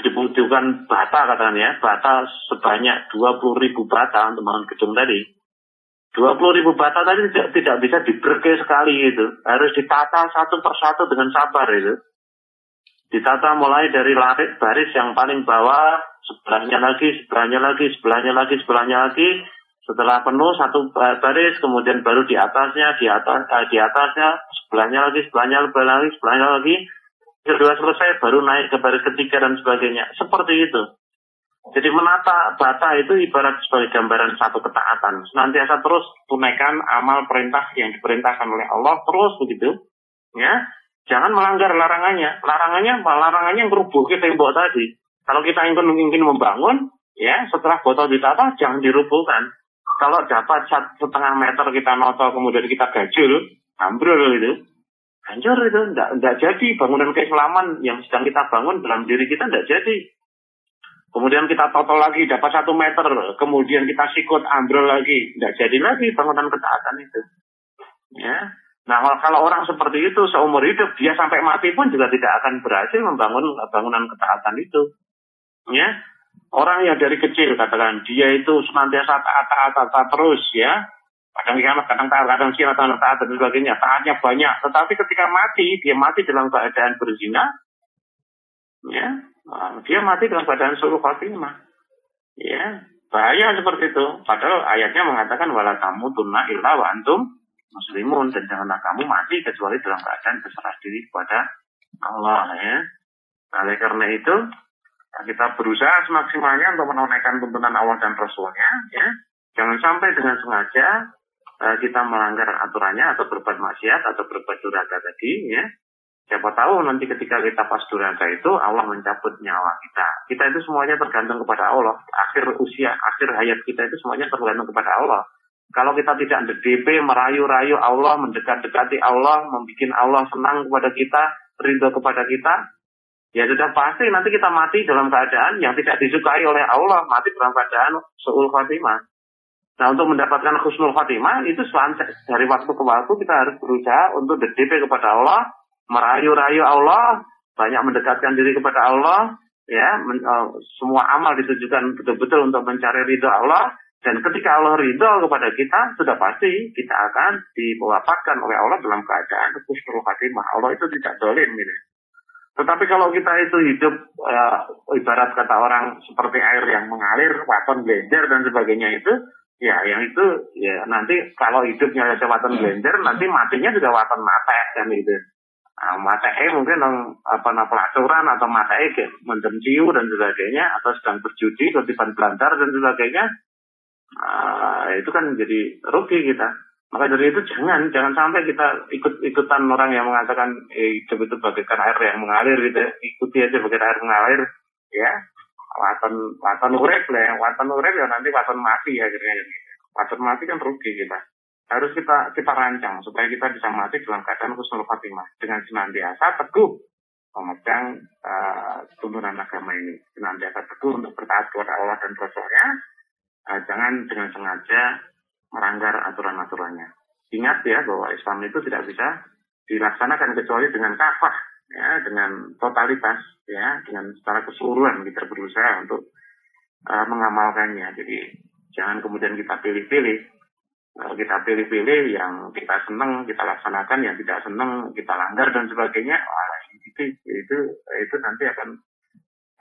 dibutuhkan bata katakan ya bata sebanyak 20 ribu bata untuk membangun gedung tadi 20 ribu bata tadi tidak, tidak bisa diberke sekali itu. Harus ditata satu persatu dengan sabar itu. Ditata mulai dari larik baris yang paling bawah, sebelahnya lagi, sebelahnya lagi, sebelahnya lagi, sebelahnya lagi. Setelah penuh satu baris, kemudian baru di atasnya, di atas, eh, di atasnya, sebelahnya lagi, sebelahnya, sebelahnya lagi, sebelahnya lagi. Kedua selesai baru naik ke baris ketiga dan sebagainya. Seperti itu. Jadi menata bata itu ibarat sebagai gambaran satu ketaatan. Senantiasa terus tunaikan amal perintah yang diperintahkan oleh Allah terus begitu. Ya, jangan melanggar larangannya. Larangannya larangannya yang merubuhkan tembok tadi. Kalau kita ingin ingin membangun, ya setelah botol ditata jangan dirubuhkan. Kalau dapat setengah meter kita noto kemudian kita gajul, ambrol itu, hancur itu, tidak jadi bangunan keislaman yang sedang kita bangun dalam diri kita tidak jadi. Kemudian kita total lagi dapat satu meter, kemudian kita sikut ambrol lagi, tidak jadi lagi bangunan ketaatan itu. Ya, nah kalau orang seperti itu seumur hidup dia sampai mati pun juga tidak akan berhasil membangun bangunan ketaatan itu. Ya, orang yang dari kecil katakan dia itu senantiasa taat taat taat terus ya, kadang kiamat, kadang taat, kadang siang, kadang taat dan sebagainya. Taatnya banyak, tetapi ketika mati dia mati dalam keadaan berzina, ya Nah, dia mati dalam keadaan suruh Fatimah. Ya, bahaya seperti itu. Padahal ayatnya mengatakan wala kamu tunna illa wa antum muslimun dan janganlah kamu mati kecuali dalam keadaan berserah diri kepada Allah ya. Nah, oleh karena itu kita berusaha semaksimalnya untuk menunaikan tuntunan Allah dan Rasulnya ya. Jangan sampai dengan sengaja uh, kita melanggar aturannya atau berbuat maksiat atau berbuat durhaka tadi ya Siapa tahu nanti ketika kita pas durhaka itu Allah mencabut nyawa kita. Kita itu semuanya tergantung kepada Allah. Akhir usia, akhir hayat kita itu semuanya tergantung kepada Allah. Kalau kita tidak DP, merayu-rayu Allah, mendekat-dekati Allah, membuat Allah senang kepada kita, ridho kepada kita, ya sudah pasti nanti kita mati dalam keadaan yang tidak disukai oleh Allah, mati dalam keadaan suul khatimah. Nah untuk mendapatkan khusnul khatimah itu dari waktu ke waktu kita harus berusaha untuk DP kepada Allah, merayu-rayu Allah, banyak mendekatkan diri kepada Allah, ya, men, uh, semua amal ditujukan betul-betul untuk mencari ridho Allah, dan ketika Allah ridho kepada kita, sudah pasti kita akan diwafatkan oleh Allah dalam keadaan khusnul khatimah. Allah itu tidak dolim ini. Tetapi kalau kita itu hidup uh, ibarat kata orang seperti air yang mengalir, waton blender dan sebagainya itu, ya yang itu ya nanti kalau hidupnya ada waton blender, nanti matinya juga waton mata kan itu. Nah, matei mungkin nang apa nama pelacuran atau matei kayak mendem dan sebagainya atau sedang berjudi ketiban belantar dan sebagainya uh, itu kan jadi rugi kita. Maka dari itu jangan jangan sampai kita ikut ikutan orang yang mengatakan eh, hidup itu bagaikan air yang mengalir gitu ikuti aja bagaikan air mengalir ya waton waton urep lah. Waton urep ya nanti waton mati akhirnya. Waton mati kan rugi kita. Harus kita kita rancang supaya kita bisa mati dalam keadaan khusnul khatimah dengan senantiasa teguh memegang uh, tuntunan agama ini. Senantiasa teguh untuk bertaat kepada Allah dan Rasulnya. Uh, jangan dengan sengaja melanggar aturan-aturannya. Ingat ya bahwa Islam itu tidak bisa dilaksanakan kecuali dengan kafah ya dengan totalitas ya dengan secara keseluruhan kita berusaha untuk uh, mengamalkannya jadi jangan kemudian kita pilih-pilih kalau kita pilih-pilih yang kita senang kita laksanakan, yang tidak senang kita langgar dan sebagainya, wah, itu itu itu nanti akan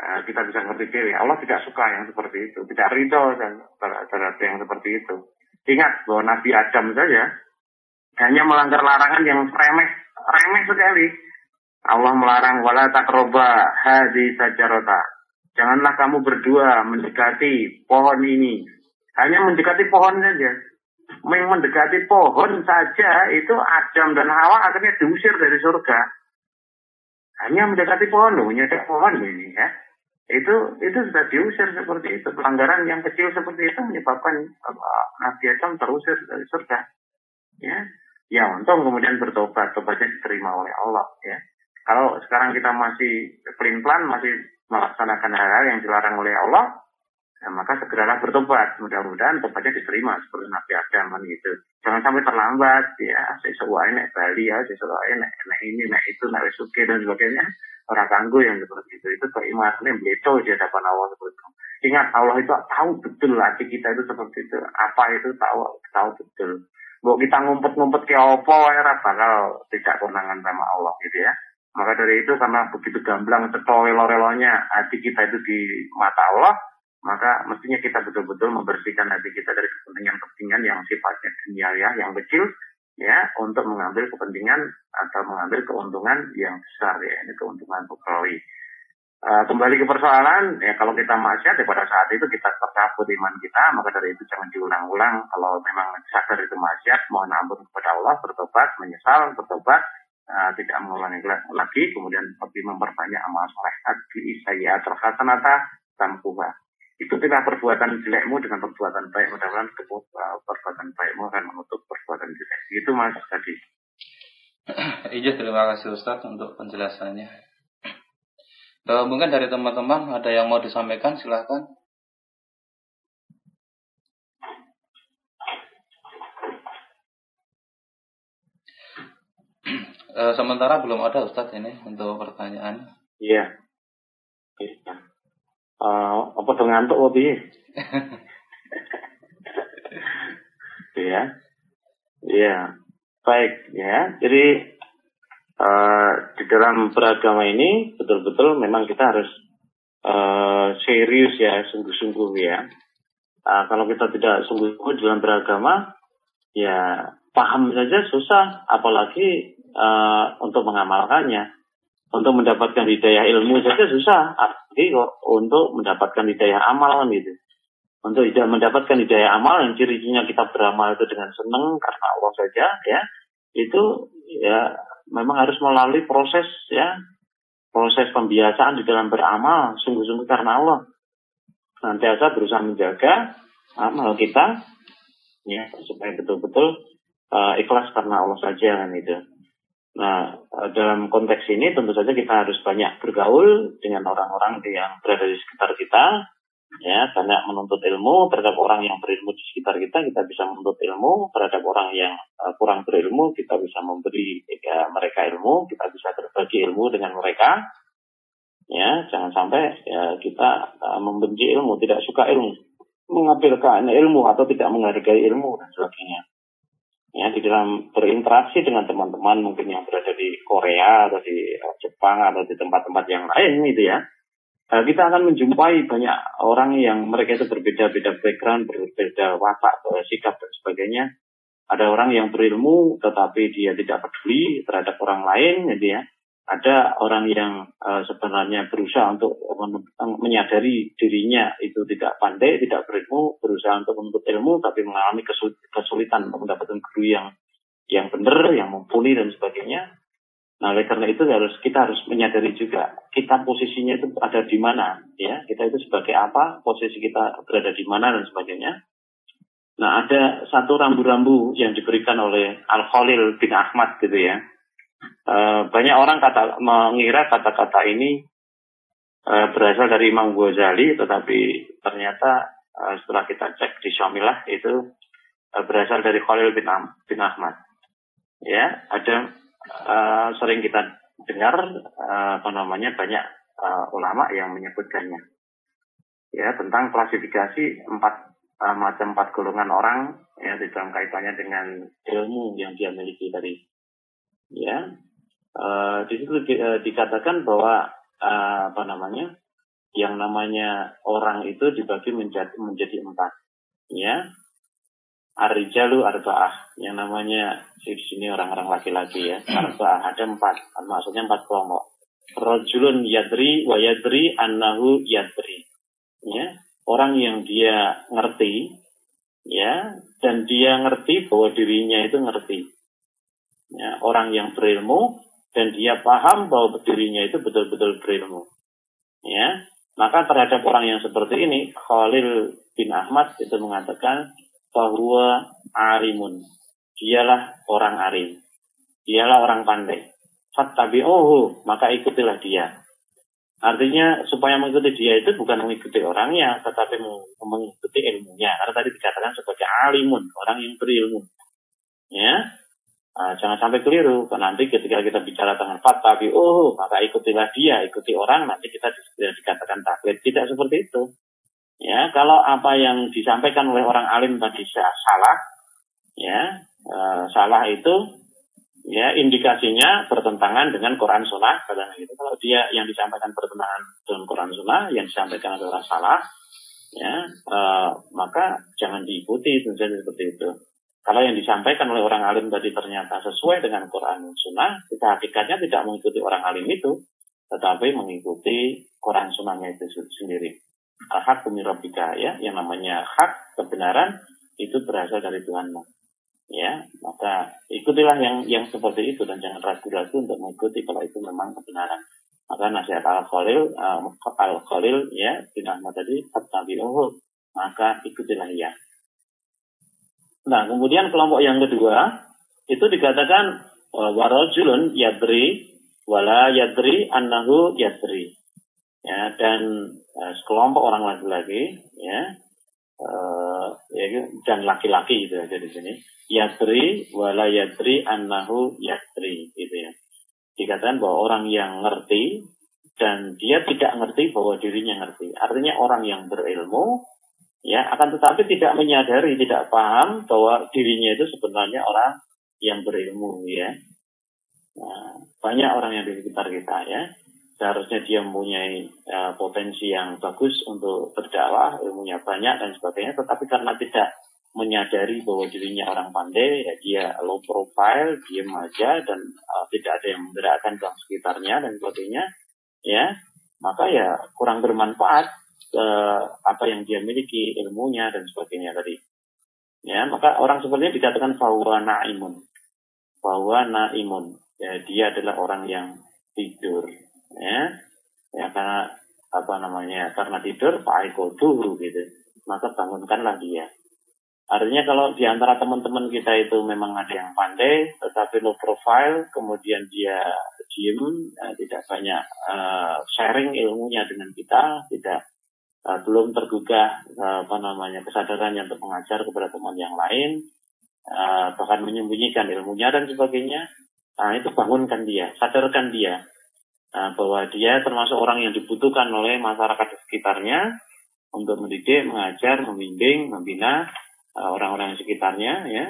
uh, kita bisa ngerti pilih. Allah tidak suka yang seperti itu, tidak ridho dan terhadap yang seperti itu. Ingat bahwa Nabi Adam saja hanya melanggar larangan yang remeh, remeh sekali. Allah melarang wala takroba hadi sajarota. Janganlah kamu berdua mendekati pohon ini. Hanya mendekati pohon saja mendekati pohon saja itu Adam dan Hawa akhirnya diusir dari surga. Hanya mendekati pohon loh, menyedak pohon ini ya. Itu itu sudah diusir seperti itu. Pelanggaran yang kecil seperti itu menyebabkan Nabi Adam terusir dari surga. Ya, ya untung kemudian bertobat, tobatnya diterima oleh Allah ya. Kalau sekarang kita masih pelin-pelan, masih melaksanakan hal-hal yang dilarang oleh Allah, Ya, maka segeralah bertobat. Mudah-mudahan tobatnya diterima seperti Nabi Adam gitu. Jangan sampai terlambat ya. Sesuai naik Bali ya, sesuai naik, naik ini, naik itu, naik suke dan sebagainya. Orang tangguh yang seperti itu. Itu keimanan beliau di hadapan Allah seperti itu. Ingat Allah itu tahu betul hati kita itu seperti itu. Apa itu tahu tahu betul. Bahwa kita ngumpet-ngumpet ke opo ya bakal tidak konangan sama Allah gitu ya. Maka dari itu karena begitu gamblang cetol hati kita itu di mata Allah, maka mestinya kita betul-betul membersihkan hati kita dari kepentingan-kepentingan yang sifatnya dunia ya, yang kecil, ya untuk mengambil kepentingan atau mengambil keuntungan yang besar ya ini keuntungan ukrawi. Uh, kembali ke persoalan, ya kalau kita maksiat ya pada saat itu kita tercabut iman kita, maka dari itu jangan diulang-ulang. Kalau memang sadar itu maksiat, mohon ampun kepada Allah, bertobat, menyesal, bertobat, uh, tidak mengulangi lagi, kemudian lebih memperbanyak amal soleh. Adi saya terhasanata. Itu tidak perbuatan jelekmu dengan perbuatan baik. Mudah-mudahan uh, perbuatan baikmu akan menutup perbuatan jelek. Itu mas tadi. Iya terima kasih Ustaz untuk penjelasannya. Uh, mungkin dari teman-teman ada yang mau disampaikan, silahkan. Uh, sementara belum ada Ustadz ini untuk pertanyaan. Iya. Uh, apa tuh ngantuk Iya. Iya. Iya. Baik ya. Jadi uh, di dalam beragama ini betul-betul memang kita harus uh, serius ya, sungguh-sungguh ya. Uh, kalau kita tidak sungguh-sungguh dalam beragama, ya paham saja susah, apalagi uh, untuk mengamalkannya. Untuk mendapatkan hidayah ilmu saja susah, apalagi untuk mendapatkan hidayah amal kan gitu. Untuk tidak mendapatkan hidayah amal yang ciri-cirinya kita beramal itu dengan senang karena Allah saja ya, itu ya memang harus melalui proses ya proses pembiasaan di dalam beramal sungguh-sungguh karena Allah nanti asa berusaha menjaga amal kita ya supaya betul-betul uh, ikhlas karena Allah saja kan itu. Nah dalam konteks ini tentu saja kita harus banyak bergaul dengan orang-orang yang berada di sekitar kita ya banyak menuntut ilmu. Terhadap orang yang berilmu di sekitar kita kita bisa menuntut ilmu. Terhadap orang yang uh, kurang berilmu kita bisa memberi ya, mereka ilmu. Kita bisa berbagi ilmu dengan mereka. Ya jangan sampai ya, kita uh, membenci ilmu tidak suka ilmu. Mengambilkan ilmu atau tidak menghargai ilmu dan sebagainya ya di dalam berinteraksi dengan teman-teman mungkin yang berada di Korea atau di uh, Jepang atau di tempat-tempat yang lain gitu ya Nah, kita akan menjumpai banyak orang yang mereka itu berbeda-beda background, berbeda watak, sikap dan sebagainya. Ada orang yang berilmu tetapi dia tidak peduli terhadap orang lain, gitu ya. Ada orang yang uh, sebenarnya berusaha untuk menyadari dirinya itu tidak pandai, tidak berilmu, berusaha untuk menuntut ilmu tapi mengalami kesulitan untuk mendapatkan guru yang yang benar, yang mumpuni dan sebagainya. Nah, oleh karena itu harus kita harus menyadari juga kita posisinya itu ada di mana, ya. Kita itu sebagai apa, posisi kita berada di mana dan sebagainya. Nah, ada satu rambu-rambu yang diberikan oleh Al Khalil bin Ahmad gitu ya. E, banyak orang kata mengira kata-kata ini e, berasal dari Imam Ghazali, tetapi ternyata e, setelah kita cek di Syamilah itu e, berasal dari Khalil bin, bin Ahmad. Ya, ada uh, sering kita dengar uh, namanya banyak uh, ulama yang menyebutkannya ya tentang klasifikasi empat uh, macam empat golongan orang ya di dalam kaitannya dengan ilmu yang dia miliki tadi ya uh, di situ di, uh, dikatakan bahwa uh, apa namanya yang namanya orang itu dibagi menjadi menjadi empat. Ya. Arijalu arba'ah. Yang namanya di sini orang-orang laki-laki ya. Arba'ah ada empat. Maksudnya empat kelompok. Rojulun yadri wa yadri annahu yadri. Ya. Orang yang dia ngerti ya dan dia ngerti bahwa dirinya itu ngerti. Ya. Orang yang berilmu dan dia paham bahwa dirinya itu betul-betul berilmu ya maka terhadap orang yang seperti ini Khalil bin Ahmad itu mengatakan bahwa arimun. Dialah orang arim. Dialah orang pandai. oh maka ikutilah dia. Artinya supaya mengikuti dia itu bukan mengikuti orangnya, tetapi mengikuti ilmunya. Karena tadi dikatakan sebagai alimun, orang yang berilmu. Ya, nah, jangan sampai keliru. Karena nanti ketika kita bicara tentang oh maka ikutilah dia, ikuti orang, nanti kita dikatakan taklid. Tidak seperti itu. Ya, kalau apa yang disampaikan oleh orang alim tadi salah, ya, e, salah itu ya indikasinya bertentangan dengan Quran Sunnah katanya gitu. Kalau dia yang disampaikan bertentangan dengan Quran Sunnah, yang disampaikan adalah salah, ya, e, maka jangan diikuti seperti itu. Kalau yang disampaikan oleh orang alim tadi ternyata sesuai dengan Quran dan Sunnah, kita hakikatnya tidak mengikuti orang alim itu, tetapi mengikuti Quran Sunnahnya itu sendiri. Hak demi ya, yang namanya hak kebenaran itu berasal dari Tuhanmu. Ya, maka ikutilah yang yang seperti itu dan jangan ragu-ragu untuk mengikuti kalau itu memang kebenaran. Maka nasihat Al Khalil, uh, Al Khalil ya, bin Ahmad tadi, maka ikutilah ya. Nah, kemudian kelompok yang kedua itu dikatakan warajulun yadri wala yadri annahu yadri. Ya, dan uh, sekelompok orang laki-laki ya uh, ya dan laki-laki gitu ya di sini yadri wala yadri annahu yadri gitu ya. Dikatakan bahwa orang yang ngerti dan dia tidak ngerti bahwa dirinya ngerti. Artinya orang yang berilmu ya akan tetapi tidak menyadari tidak paham bahwa dirinya itu sebenarnya orang yang berilmu ya. Nah, banyak orang yang di sekitar kita ya. Seharusnya dia mempunyai uh, potensi yang bagus untuk berdakwah ilmunya banyak dan sebagainya tetapi karena tidak menyadari bahwa dirinya orang pandai ya dia low profile diam aja dan uh, tidak ada yang menggerakkan dalam sekitarnya dan sebagainya ya maka ya kurang bermanfaat uh, apa yang dia miliki, ilmunya dan sebagainya tadi. Ya, maka orang ini dikatakan bahwa naimun. Bahwa naimun. Ya, dia adalah orang yang tidur. Ya, ya karena apa namanya? Karena tidur, pak dulu gitu. Maka bangunkanlah dia. Artinya kalau di antara teman-teman kita itu memang ada yang pandai, tetapi low profile, kemudian dia diem, ya, tidak banyak uh, sharing ilmunya dengan kita, tidak uh, belum tergugah uh, apa namanya kesadarannya untuk mengajar kepada teman yang lain, uh, bahkan menyembunyikan ilmunya dan sebagainya, uh, itu bangunkan dia, sadarkan dia uh, bahwa dia termasuk orang yang dibutuhkan oleh masyarakat di sekitarnya untuk mendidik, mengajar, membimbing, membina orang-orang uh, sekitarnya, ya.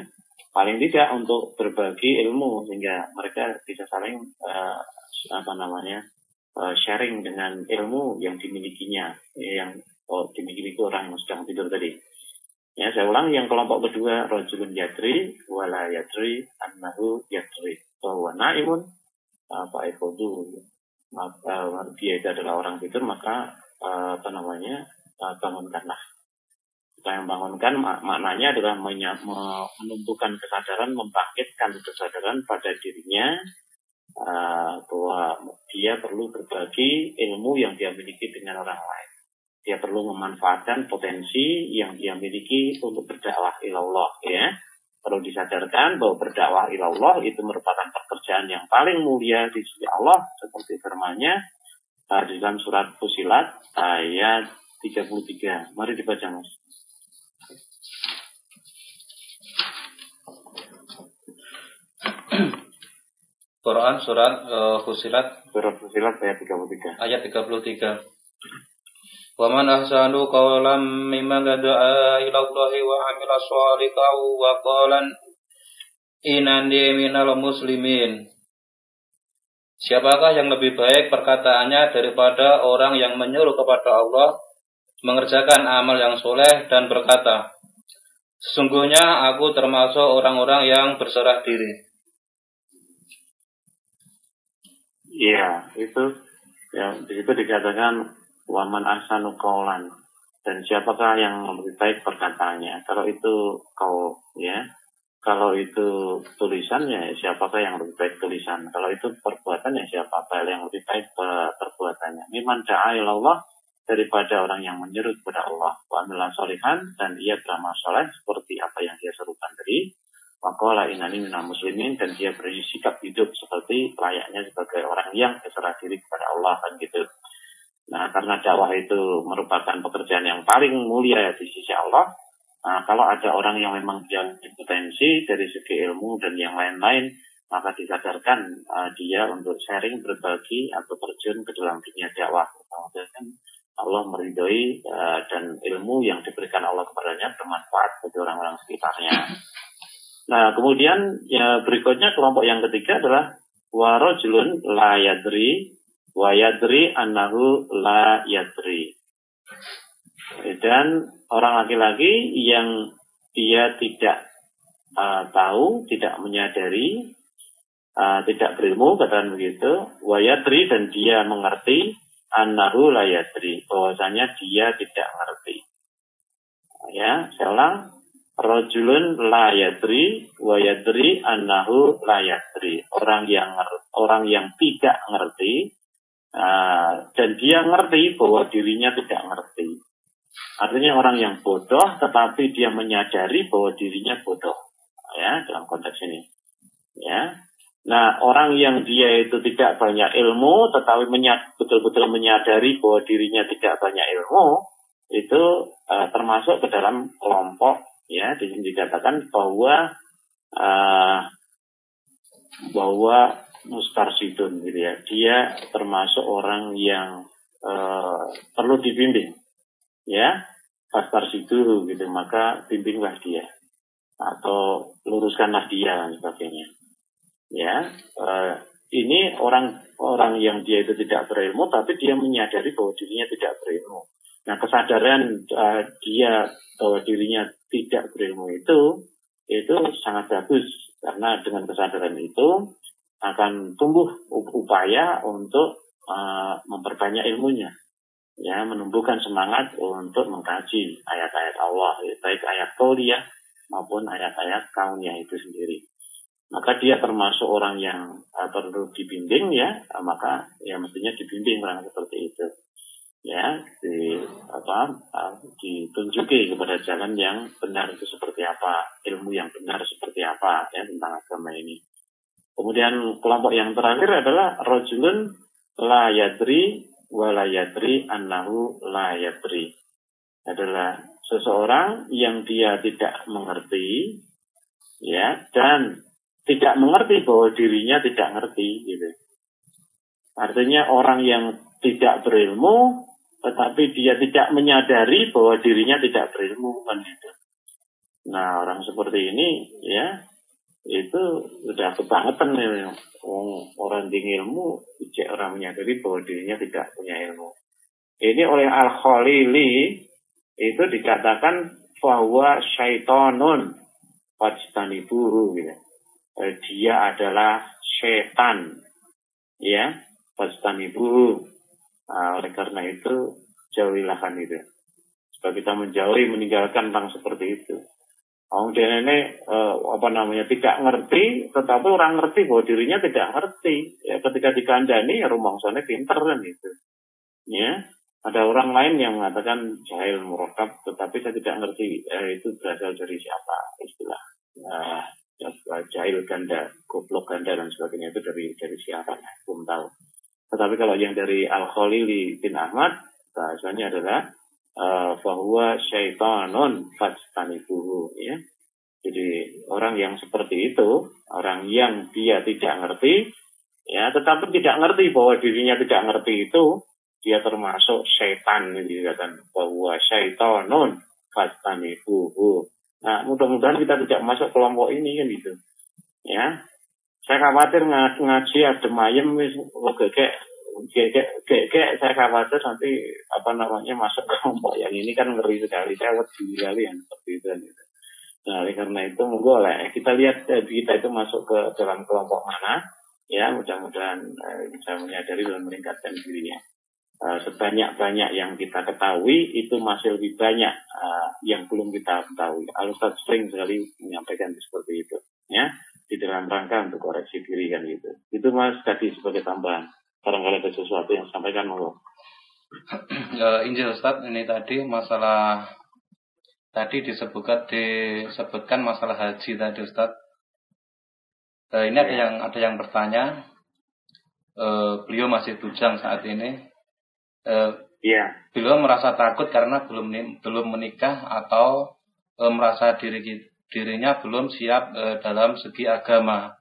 Paling tidak untuk berbagi ilmu sehingga mereka bisa saling uh, apa namanya uh, sharing dengan ilmu yang dimilikinya, yang oh, dimiliki orang yang sedang tidur tadi. Ya, saya ulang yang kelompok kedua rojulun yadri wala yadri annahu yadri bahwa naimun apa itu maka dia itu adalah orang tidur maka apa namanya bangunkanlah kita yang bangunkan mak maknanya adalah menumbuhkan kesadaran membangkitkan kesadaran pada dirinya uh, bahwa dia perlu berbagi ilmu yang dia miliki dengan orang lain. Dia perlu memanfaatkan potensi yang dia miliki untuk berdakwah ilallah ya. Perlu disadarkan bahwa berdakwah ilallah itu merupakan pekerjaan yang paling mulia di sisi Allah seperti firman-Nya uh, di dalam surat Fusilat ayat 33. Mari dibaca Mas. Quran surat uh, Fusilat surat Fusilat ayat 33. Ayat 33. Wa man ahsanu qawlan mimman da'a ila Allah wa amila shalihan wa qalan inani minal muslimin. Siapakah yang lebih baik perkataannya daripada orang yang menyuruh kepada Allah mengerjakan amal yang soleh dan berkata, Sesungguhnya aku termasuk orang-orang yang berserah diri. Iya, itu ya di situ dikatakan waman asanu kaulan dan siapakah yang lebih baik perkataannya. Kalau itu kau ya, kalau itu tulisannya siapakah yang lebih baik tulisan. Kalau itu perbuatannya siapa yang lebih baik perbuatannya. Miman Allah daripada orang yang menyeru kepada Allah wa amilan dan ia beramal soleh seperti apa yang dia serukan tadi Wakola inani minal muslimin dan dia bersikap hidup seperti layaknya sebagai orang yang berserah diri kepada Allah kan gitu. Nah karena dakwah itu merupakan pekerjaan yang paling mulia di sisi Allah. Nah, kalau ada orang yang memang punya potensi dari segi ilmu dan yang lain-lain, maka disadarkan uh, dia untuk sharing, berbagi, atau terjun ke dalam dunia dakwah. Kemudian Allah meridhoi uh, dan ilmu yang diberikan Allah kepadanya bermanfaat bagi orang-orang sekitarnya. Nah, kemudian ya berikutnya kelompok yang ketiga adalah warojulun la yadri wa yadri annahu la yadri. Dan orang laki-laki yang dia tidak uh, tahu, tidak menyadari, uh, tidak berilmu, katakan begitu, wayatri dan dia mengerti, annahu layatri, bahwasanya dia tidak mengerti. Ya, saya ulang, rojulun layatri, wayatri, annahu layatri. Orang yang orang yang tidak mengerti, uh, dan dia ngerti bahwa dirinya tidak mengerti. Artinya orang yang bodoh tetapi dia menyadari bahwa dirinya bodoh. Ya, dalam konteks ini. Ya. Nah, orang yang dia itu tidak banyak ilmu tetapi betul-betul menyadari bahwa dirinya tidak banyak ilmu, itu uh, termasuk ke dalam kelompok ya di sini dikatakan bahwa uh, bahwa mustarsidun gitu ya. Dia termasuk orang yang uh, perlu dibimbing. Ya fastar situ gitu maka bimbinglah dia. Atau luruskanlah dia dan sebagainya. Ya uh, ini orang orang yang dia itu tidak berilmu tapi dia menyadari bahwa dirinya tidak berilmu. Nah kesadaran uh, dia bahwa dirinya tidak berilmu itu itu sangat bagus karena dengan kesadaran itu akan tumbuh upaya untuk uh, memperbanyak ilmunya ya menumbuhkan semangat untuk mengkaji ayat-ayat Allah, ya, baik ayat kuliah maupun ayat-ayat kaunnya itu sendiri. Maka dia termasuk orang yang uh, perlu dibimbing ya, maka ya mestinya dibimbing orang seperti itu. Ya, di apa uh, ditunjuki kepada jalan yang benar itu seperti apa, ilmu yang benar seperti apa ya tentang agama ini. Kemudian kelompok yang terakhir adalah rojulun la yadri walayatri annahu layatri adalah seseorang yang dia tidak mengerti ya dan tidak mengerti bahwa dirinya tidak ngerti gitu. Artinya orang yang tidak berilmu tetapi dia tidak menyadari bahwa dirinya tidak berilmu kan gitu. Nah, orang seperti ini ya itu sudah kebangetan nih orang tinggi ilmu cek orang menyadari bahwa dirinya tidak punya ilmu. Ini oleh al khalili itu dikatakan bahwa syaitonun fajtanibuhu gitu. Eh, dia adalah setan ya fajtanibuhu nah, oleh karena itu jauhilah kan itu supaya kita menjauhi meninggalkan tentang seperti itu Orang ini uh, apa namanya tidak ngerti, tetapi orang ngerti bahwa dirinya tidak ngerti. Ya, ketika dikandani ya sana pinter kan itu. Ya, ada orang lain yang mengatakan jahil murokab, tetapi saya tidak ngerti eh, itu berasal dari siapa istilah. Uh, jahil ganda, goblok ganda dan sebagainya itu dari dari siapa? Belum tahu. Tetapi kalau yang dari Al Khalili bin Ahmad bahasanya adalah bahwa syaitanun fajtanibuhu ya. Jadi orang yang seperti itu, orang yang dia tidak ngerti, ya, tetapi tidak ngerti bahwa dirinya tidak ngerti itu, dia termasuk syaitan dikatakan bahwa syaitanun fajtanibuhu. Nah, mudah-mudahan kita tidak masuk kelompok ini kan gitu. Ya. Saya khawatir ng ngaji adem ayem wis kayak kayak kayak saya khawatir nanti apa namanya masuk ke kelompok yang ini kan ngeri sekali saya wedi sekali yang seperti itu gitu. Nah, oleh karena itu monggo lah kita lihat eh, kita itu masuk ke dalam kelompok mana ya mudah-mudahan eh, bisa menyadari dan meningkatkan dirinya. Uh, sebanyak-banyak yang kita ketahui itu masih lebih banyak yang belum kita ketahui. Al-Ustaz sering sekali menyampaikan seperti itu ya di dalam rangka untuk koreksi diri kan gitu. Itu Mas tadi sebagai tambahan barangkali ada sesuatu yang sampaikan monggo. Ya, Injil Ustaz, ini tadi masalah tadi disebutkan disebutkan masalah haji tadi Ustaz. Uh, ini ada yang ada yang bertanya, uh, beliau masih bujang saat ini. Uh, yeah. Beliau merasa takut karena belum belum menikah atau uh, merasa diri dirinya belum siap uh, dalam segi agama.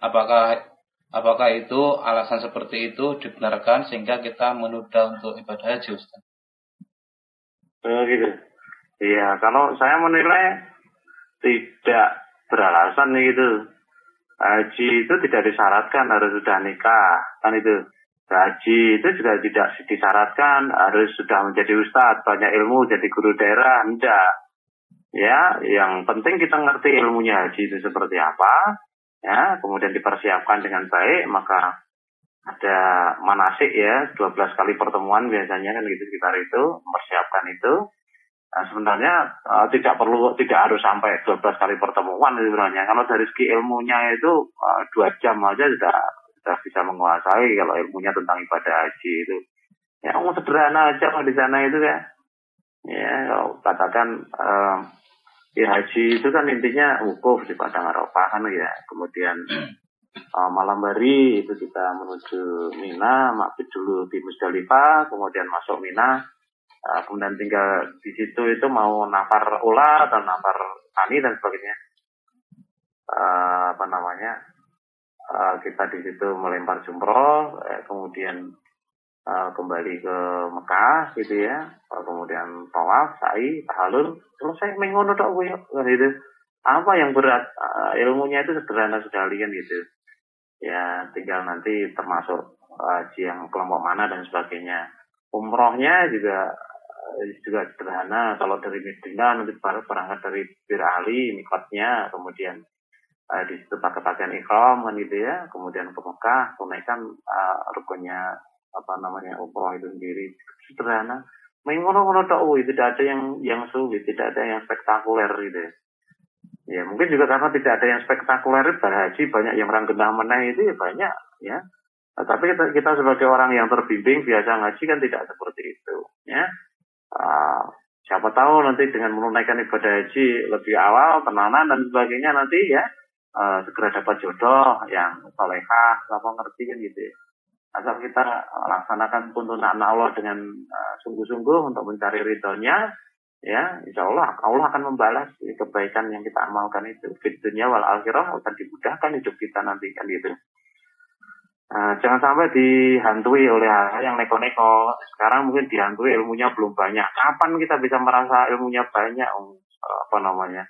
Apakah Apakah itu alasan seperti itu dibenarkan sehingga kita menunda untuk ibadah haji Ustaz? Oh gitu. Iya, kalau saya menilai tidak beralasan gitu. Haji itu tidak disyaratkan harus sudah nikah, kan itu. Haji itu juga tidak disyaratkan harus sudah menjadi ustadz, banyak ilmu, jadi guru daerah, enggak. Ya, yang penting kita ngerti ilmunya haji itu seperti apa, ya, kemudian dipersiapkan dengan baik, maka ada manasik ya, 12 kali pertemuan biasanya kan gitu sekitar itu, mempersiapkan itu. Nah, sebenarnya uh, tidak perlu tidak harus sampai 12 kali pertemuan sebenarnya. Kalau dari segi ilmunya itu uh, dua jam aja sudah sudah bisa menguasai kalau ilmunya tentang ibadah haji itu. Ya, mau sederhana aja kalau di sana itu ya. Ya, katakan uh, ya haji itu kan intinya wukuf di Padang Arafah kan ya. Kemudian uh, malam hari itu kita menuju Mina, mabit dulu di Musdalifah, kemudian masuk Mina, uh, kemudian tinggal di situ itu mau nafar ula atau nafar tani dan sebagainya. Uh, apa namanya? Kita di situ melempar jumroh uh, kemudian uh, kembali ke Mekah gitu ya. Uh, kemudian tawaf sa'i tahalul. Selesai mengono tok gitu. Apa yang berat? Uh, ilmunya itu sederhana sekali kan gitu. Ya tinggal nanti termasuk haji yang kelompok mana dan sebagainya. Umrohnya juga Eh, juga sederhana. Kalau dari Medina nanti baru berangkat dari Bir Ali, mikotnya, kemudian uh, di situ pakai pakaian ikhram kan gitu ya, kemudian ke Mekah, tunaikan uh, rukunnya apa namanya umroh itu sendiri sederhana. Mengono-ngono tahu tidak ada yang yang sulit, tidak ada yang spektakuler gitu ya. Ya mungkin juga karena tidak ada yang spektakuler haji banyak yang orang genah menang itu ya banyak ya. Nah, tapi kita, kita sebagai orang yang terbimbing biasa ngaji kan tidak seperti itu ya. Uh, siapa tahu nanti dengan menunaikan ibadah haji lebih awal, tenanan dan sebagainya nanti ya uh, segera dapat jodoh yang solehah, apa ngerti kan gitu ya. Asal kita laksanakan tuntunan Allah dengan uh, sungguh-sungguh untuk mencari ridhonya, ya insya Allah Allah akan membalas kebaikan yang kita amalkan itu. Di dunia wal akhirah akan dimudahkan hidup kita nanti kan gitu. Nah, jangan sampai dihantui oleh hal yang neko-neko. Sekarang mungkin dihantui ilmunya belum banyak. Kapan kita bisa merasa ilmunya banyak? Oh, apa namanya?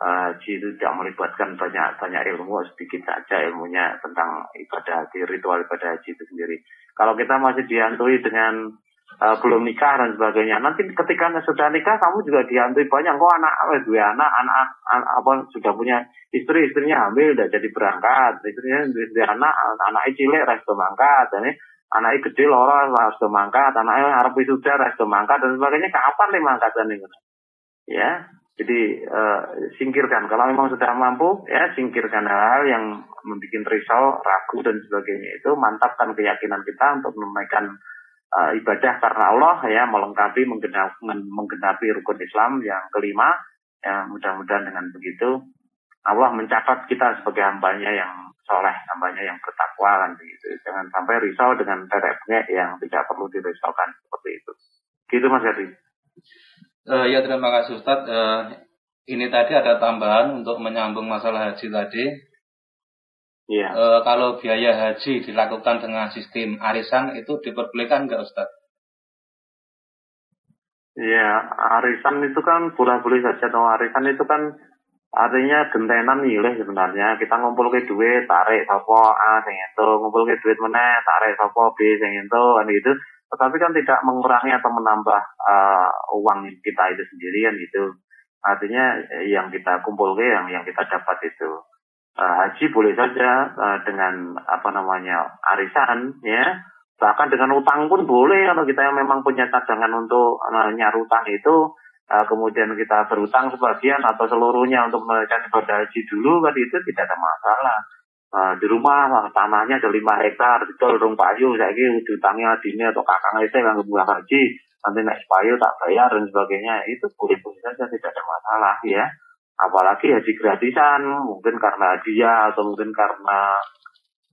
Haji itu tidak melibatkan banyak banyak ilmu, sedikit saja ilmunya tentang ibadah haji, ritual ibadah haji itu sendiri. Kalau kita masih dihantui dengan uh, belum nikah dan sebagainya. Nanti ketika sudah nikah kamu juga dihantui banyak kok anak eh, dua anak, anak, anak apa sudah punya istri, istrinya hamil udah jadi berangkat, istrinya jadi anak, anak cilik resto mangkat, dan anak gede loro resto mangkat, anaknya harap sudah resto mangkat dan sebagainya. Kapan nih mangkatan ini? Ya, jadi uh, singkirkan kalau memang sudah mampu ya singkirkan hal yang membuat risau, ragu dan sebagainya itu mantapkan keyakinan kita untuk menunaikan uh, ibadah karena Allah ya melengkapi menggenapi, rukun Islam yang kelima ya mudah-mudahan dengan begitu Allah mencatat kita sebagai hambanya yang soleh, hambanya yang bertakwa kan begitu. Jangan sampai risau dengan tereknya yang tidak perlu dirisaukan seperti itu. Gitu Mas Hadi. Uh, ya terima kasih Ustadz. Uh, ini tadi ada tambahan untuk menyambung masalah haji tadi. Iya. E, kalau biaya haji dilakukan dengan sistem arisan itu diperbolehkan nggak Ustaz? Iya, arisan itu kan boleh-boleh saja. No, arisan itu kan artinya gentenan nilai sebenarnya. Kita ngumpul ke duit, tarik sopo A sing itu, ngumpul ke duit mana, tarik sopo B sing itu, kan gitu. Tetapi kan tidak mengurangi atau menambah uh, uang kita itu sendirian gitu. Artinya yang kita kumpul ke yang yang kita dapat itu uh, haji boleh saja uh, dengan apa namanya arisan ya bahkan dengan utang pun boleh kalau kita yang memang punya cadangan untuk uh, nyari utang itu uh, kemudian kita berutang sebagian atau seluruhnya untuk menunaikan ibadah haji dulu kan itu tidak ada masalah uh, di rumah tanahnya ada lima hektar itu rung payu saya kira utangnya dini atau kakang itu yang buah haji nanti naik payu tak bayar dan sebagainya itu boleh boleh saja tidak ada masalah ya. Apalagi haji gratisan mungkin karena hadiah atau mungkin karena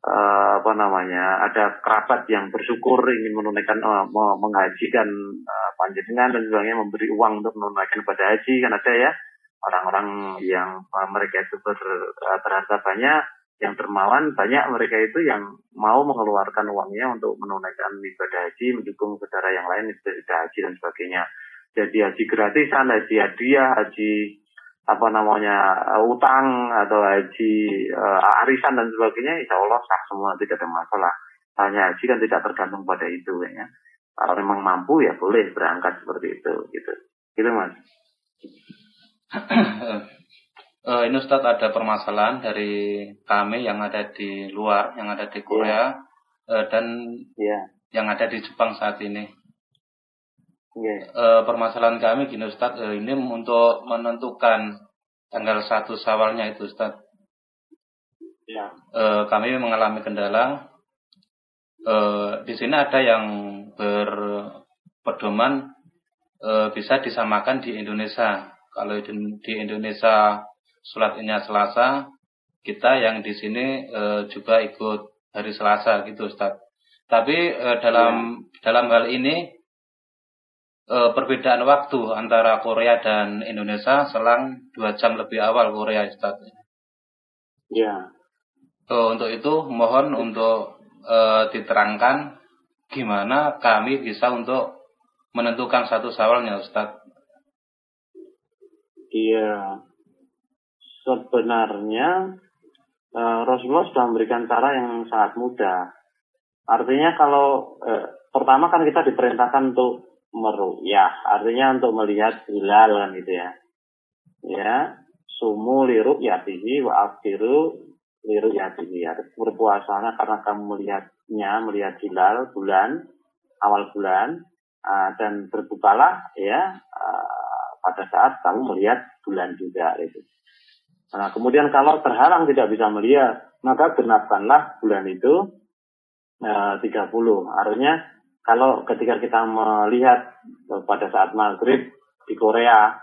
uh, apa namanya ada kerabat yang bersyukur ingin menunaikan uh, menghajikan uh, panjenengan dan sebagainya memberi uang untuk menunaikan pada haji kan ada ya. Orang-orang yang uh, mereka itu ber, uh, banyak yang dermawan banyak mereka itu yang mau mengeluarkan uangnya untuk menunaikan ibadah haji mendukung saudara yang lain ibadah haji dan sebagainya. Jadi haji gratisan haji hadiah haji apa namanya uh, utang atau haji uh, arisan dan sebagainya insya Allah sah semua tidak ada masalah. Hanya haji kan tidak tergantung pada itu ya. Kalau memang mampu ya boleh berangkat seperti itu gitu. Gitu mas uh, ini Ustadz ada permasalahan dari kami yang ada di luar, yang ada di Korea yeah. uh, dan yeah. yang ada di Jepang saat ini. Yeah. Uh, permasalahan kami gini Ustadz, uh, ini untuk menentukan tanggal satu sawalnya itu Ustadz. Yeah. Uh, kami mengalami kendala. Uh, di sini ada yang berpedoman uh, bisa disamakan di Indonesia. Kalau di Indonesia sholatnya Selasa, kita yang di sini e, juga ikut hari Selasa gitu Ustaz. Tapi e, dalam ya. dalam hal ini e, perbedaan waktu antara Korea dan Indonesia selang dua jam lebih awal Korea Ustaz. Ya. E, untuk itu mohon untuk e, diterangkan gimana kami bisa untuk menentukan satu sawalnya Ustaz. Iya, sebenarnya uh, Rasulullah sudah memberikan cara yang sangat mudah. Artinya kalau uh, pertama kan kita diperintahkan untuk meruyah, artinya untuk melihat hilal kan gitu ya. Ya, sumu liru yatihi wa afiru liru yatihi. Berpuasanya karena kamu melihatnya, melihat hilal bulan, awal bulan, uh, dan berbukalah ya uh, pada saat kamu melihat bulan juga itu. Nah, kemudian kalau terhalang tidak bisa melihat, maka genapkanlah bulan itu eh, 30. Artinya kalau ketika kita melihat pada saat maghrib di Korea,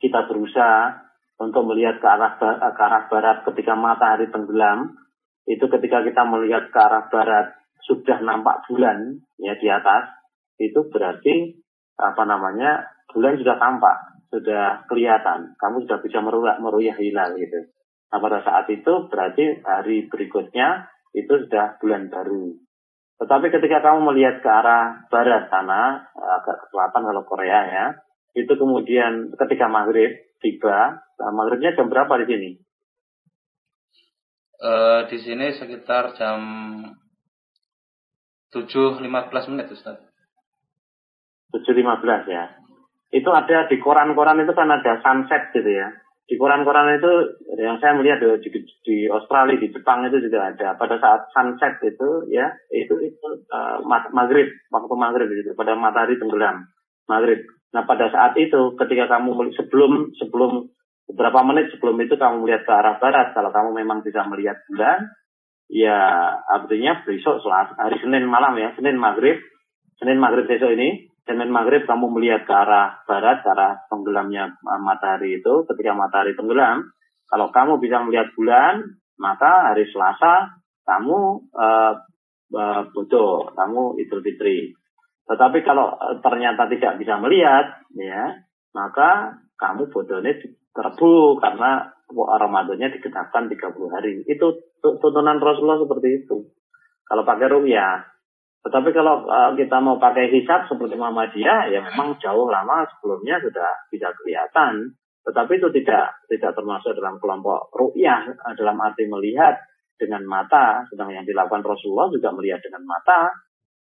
kita berusaha untuk melihat ke arah ke arah barat ketika matahari tenggelam, itu ketika kita melihat ke arah barat sudah nampak bulan ya di atas, itu berarti apa namanya bulan sudah tampak sudah kelihatan, kamu sudah bisa meruyah, meruyah hilal gitu. Nah pada saat itu berarti hari berikutnya itu sudah bulan baru. Tetapi ketika kamu melihat ke arah barat sana, agak ke selatan kalau Korea ya, itu kemudian ketika maghrib tiba, nah maghribnya jam berapa di sini? Uh, di sini sekitar jam 7.15 menit Ustaz. 7.15 ya itu ada di koran-koran itu kan ada sunset gitu ya. Di koran-koran itu yang saya melihat di, di, Australia, di Jepang itu juga ada. Pada saat sunset itu ya, itu itu uh, maghrib, waktu maghrib gitu, pada matahari tenggelam, maghrib. Nah pada saat itu ketika kamu sebelum sebelum beberapa menit sebelum itu kamu melihat ke arah barat, kalau kamu memang bisa melihat bulan, ya artinya besok hari Senin malam ya, Senin maghrib, Senin maghrib besok ini Senin maghrib kamu melihat ke arah barat, ke arah tenggelamnya matahari itu, ketika matahari tenggelam, kalau kamu bisa melihat bulan, maka hari Selasa kamu uh, bodoh, kamu Idul Fitri. Tetapi kalau ternyata tidak bisa melihat, ya, maka kamu bodohnya terbu karena Ramadannya digenapkan 30 hari. Itu tuntunan Rasulullah seperti itu. Kalau pakai rupiah, tetapi kalau uh, kita mau pakai hisap seperti Muhammadiyah, ya memang jauh lama sebelumnya sudah bisa kelihatan. Tetapi itu tidak tidak termasuk dalam kelompok ru'yah, uh, dalam arti melihat dengan mata. Sedang yang dilakukan Rasulullah juga melihat dengan mata.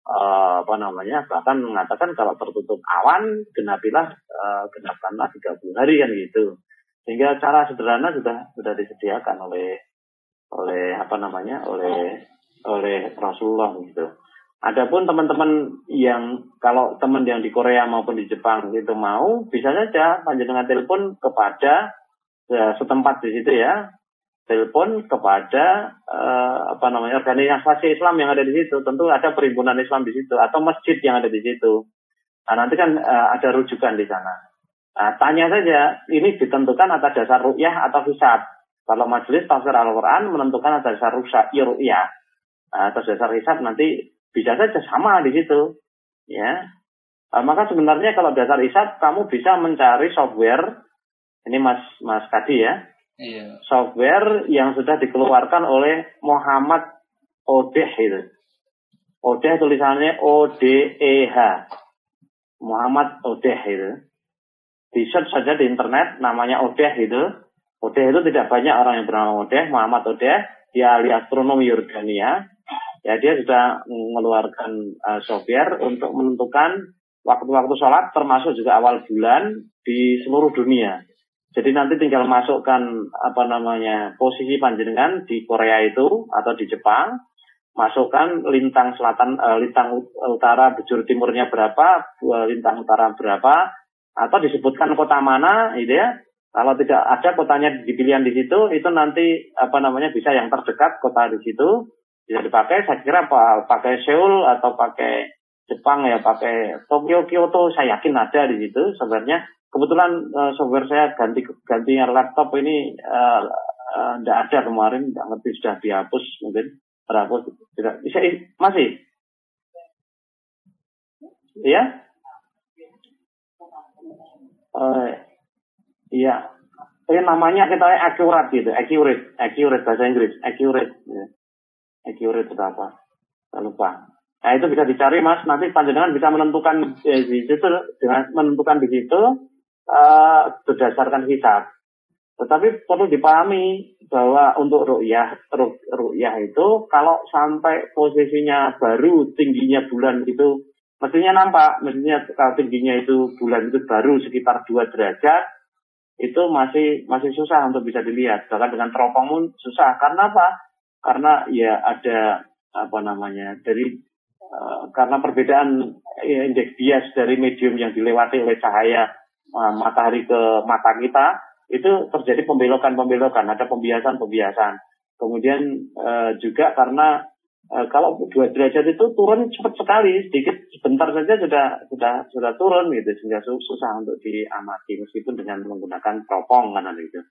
Uh, apa namanya bahkan mengatakan kalau tertutup awan genapilah uh, genapkanlah 30 hari kan gitu sehingga cara sederhana sudah sudah disediakan oleh oleh apa namanya oleh oleh Rasulullah gitu Adapun teman-teman yang kalau teman yang di Korea maupun di Jepang itu mau, bisa saja panjenengan telepon kepada ya, setempat di situ ya, telepon kepada uh, apa namanya organisasi Islam yang ada di situ. Tentu ada perhimpunan Islam di situ atau masjid yang ada di situ. Nah, nanti kan uh, ada rujukan di sana. Nah, tanya saja, ini ditentukan atas dasar ru'yah atau hisab. Kalau majelis tafsir Al-Quran menentukan atas dasar ru'yah, ya, nah, atas dasar hisab nanti bisa saja sama di situ. Ya. Nah, maka sebenarnya kalau dasar isat kamu bisa mencari software ini Mas Mas Kadi ya. Iya. Software yang sudah dikeluarkan oleh Muhammad Odeh itu. Odeh tulisannya O D E H. Muhammad Odeh itu. Di search saja di internet namanya Odeh itu. Odeh itu tidak banyak orang yang bernama Odeh, Muhammad Odeh, dia ahli astronomi Yordania ya dia sudah mengeluarkan uh, software untuk menentukan waktu-waktu sholat termasuk juga awal bulan di seluruh dunia. Jadi nanti tinggal masukkan apa namanya posisi panjenengan di Korea itu atau di Jepang, masukkan lintang selatan, uh, lintang utara, bujur timurnya berapa, lintang utara berapa, atau disebutkan kota mana, gitu ya. Kalau tidak ada kotanya di pilihan di situ, itu nanti apa namanya bisa yang terdekat kota di situ bisa dipakai. Saya kira pakai Seoul atau pakai Jepang ya, pakai Tokyo, Kyoto, saya yakin ada di situ. Sebenarnya kebetulan uh, software saya ganti gantinya laptop ini uh, uh, ada kemarin, tidak ngerti sudah dihapus mungkin terhapus tidak bisa masih ya uh, Iya. Ini namanya kita accurate gitu, accurate, accurate bahasa Inggris, accurate. Ya. Accurate itu apa? Saya lupa. Nah itu bisa dicari mas, nanti panjenengan bisa menentukan eh, di situ dengan menentukan di situ uh, berdasarkan hisab. Tetapi perlu dipahami bahwa untuk ru'yah, ru'yah itu kalau sampai posisinya baru tingginya bulan itu mestinya nampak, mestinya kalau tingginya itu bulan itu baru sekitar 2 derajat, itu masih masih susah untuk bisa dilihat. Bahkan dengan teropong pun susah. Karena apa? Karena ya ada apa namanya dari uh, karena perbedaan ya, indeks bias dari medium yang dilewati oleh cahaya uh, matahari ke mata kita itu terjadi pembelokan-pembelokan, ada pembiasan-pembiasan. Kemudian uh, juga karena Eh, kalau dua derajat itu turun cepat sekali, sedikit sebentar saja sudah sudah sudah turun gitu sehingga susah untuk diamati meskipun dengan menggunakan teropong kan gitu.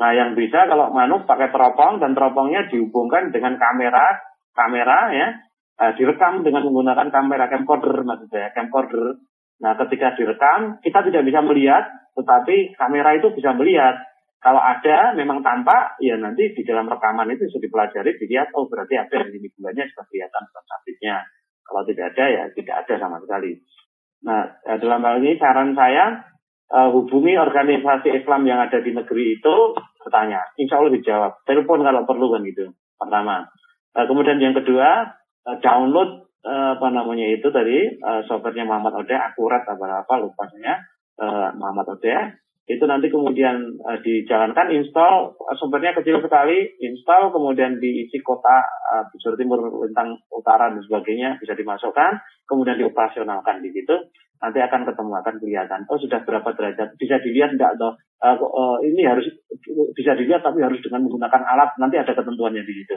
Nah yang bisa kalau manuk pakai teropong dan teropongnya dihubungkan dengan kamera kamera ya uh, direkam dengan menggunakan kamera camcorder maksudnya camcorder. Nah ketika direkam kita tidak bisa melihat tetapi kamera itu bisa melihat kalau ada, memang tampak, ya nanti di dalam rekaman itu bisa dipelajari, dilihat, oh berarti ada ini bulannya sudah kelihatan substantifnya. Kalau tidak ada, ya tidak ada sama sekali. Nah, eh, dalam hal ini saran saya, uh, hubungi organisasi Islam yang ada di negeri itu, bertanya. Insya Allah dijawab. Telepon kalau perlu kan gitu. Pertama. Uh, kemudian yang kedua, uh, download uh, apa namanya itu tadi, uh, softwarenya Muhammad Ode, akurat apa-apa, lupa saya, uh, Muhammad Ode itu nanti kemudian uh, dijalankan install uh, sumbernya kecil sekali install kemudian diisi kota uh, Busur Timur Lintang Utara dan sebagainya bisa dimasukkan kemudian dioperasionalkan di situ. Nanti akan ketemu akan kelihatan. Oh sudah berapa derajat? Bisa dilihat enggak atau uh, uh, ini harus bisa dilihat tapi harus dengan menggunakan alat. Nanti ada ketentuannya di situ.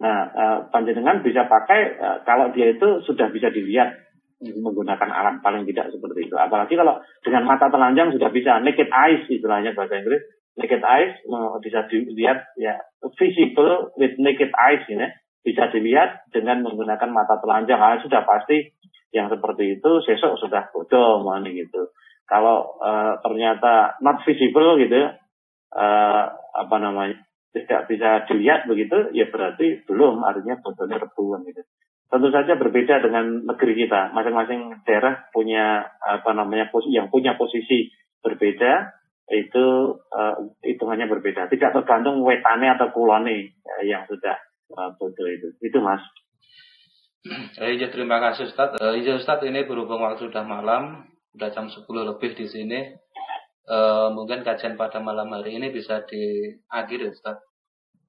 Nah uh, panjenengan bisa pakai uh, kalau dia itu sudah bisa dilihat menggunakan alat paling tidak seperti itu. Apalagi kalau dengan mata telanjang sudah bisa naked eyes istilahnya bahasa Inggris. Naked eyes bisa dilihat ya visible with naked eyes ini bisa dilihat dengan menggunakan mata telanjang. Ah, sudah pasti yang seperti itu sesok sudah bodoh mana gitu. Kalau uh, ternyata not visible gitu uh, apa namanya tidak bisa dilihat begitu ya berarti belum artinya bodohnya rebuan gitu tentu saja berbeda dengan negeri kita. Masing-masing daerah punya apa namanya yang punya posisi berbeda itu uh, hitungannya berbeda. Tidak tergantung wetane atau kulone uh, yang sudah uh, itu. Itu mas. Ya, terima kasih Ustaz. Uh, ya, Ustaz ini berhubung waktu sudah malam, sudah jam 10 lebih di sini. Uh, mungkin kajian pada malam hari ini bisa diakhiri Ustaz.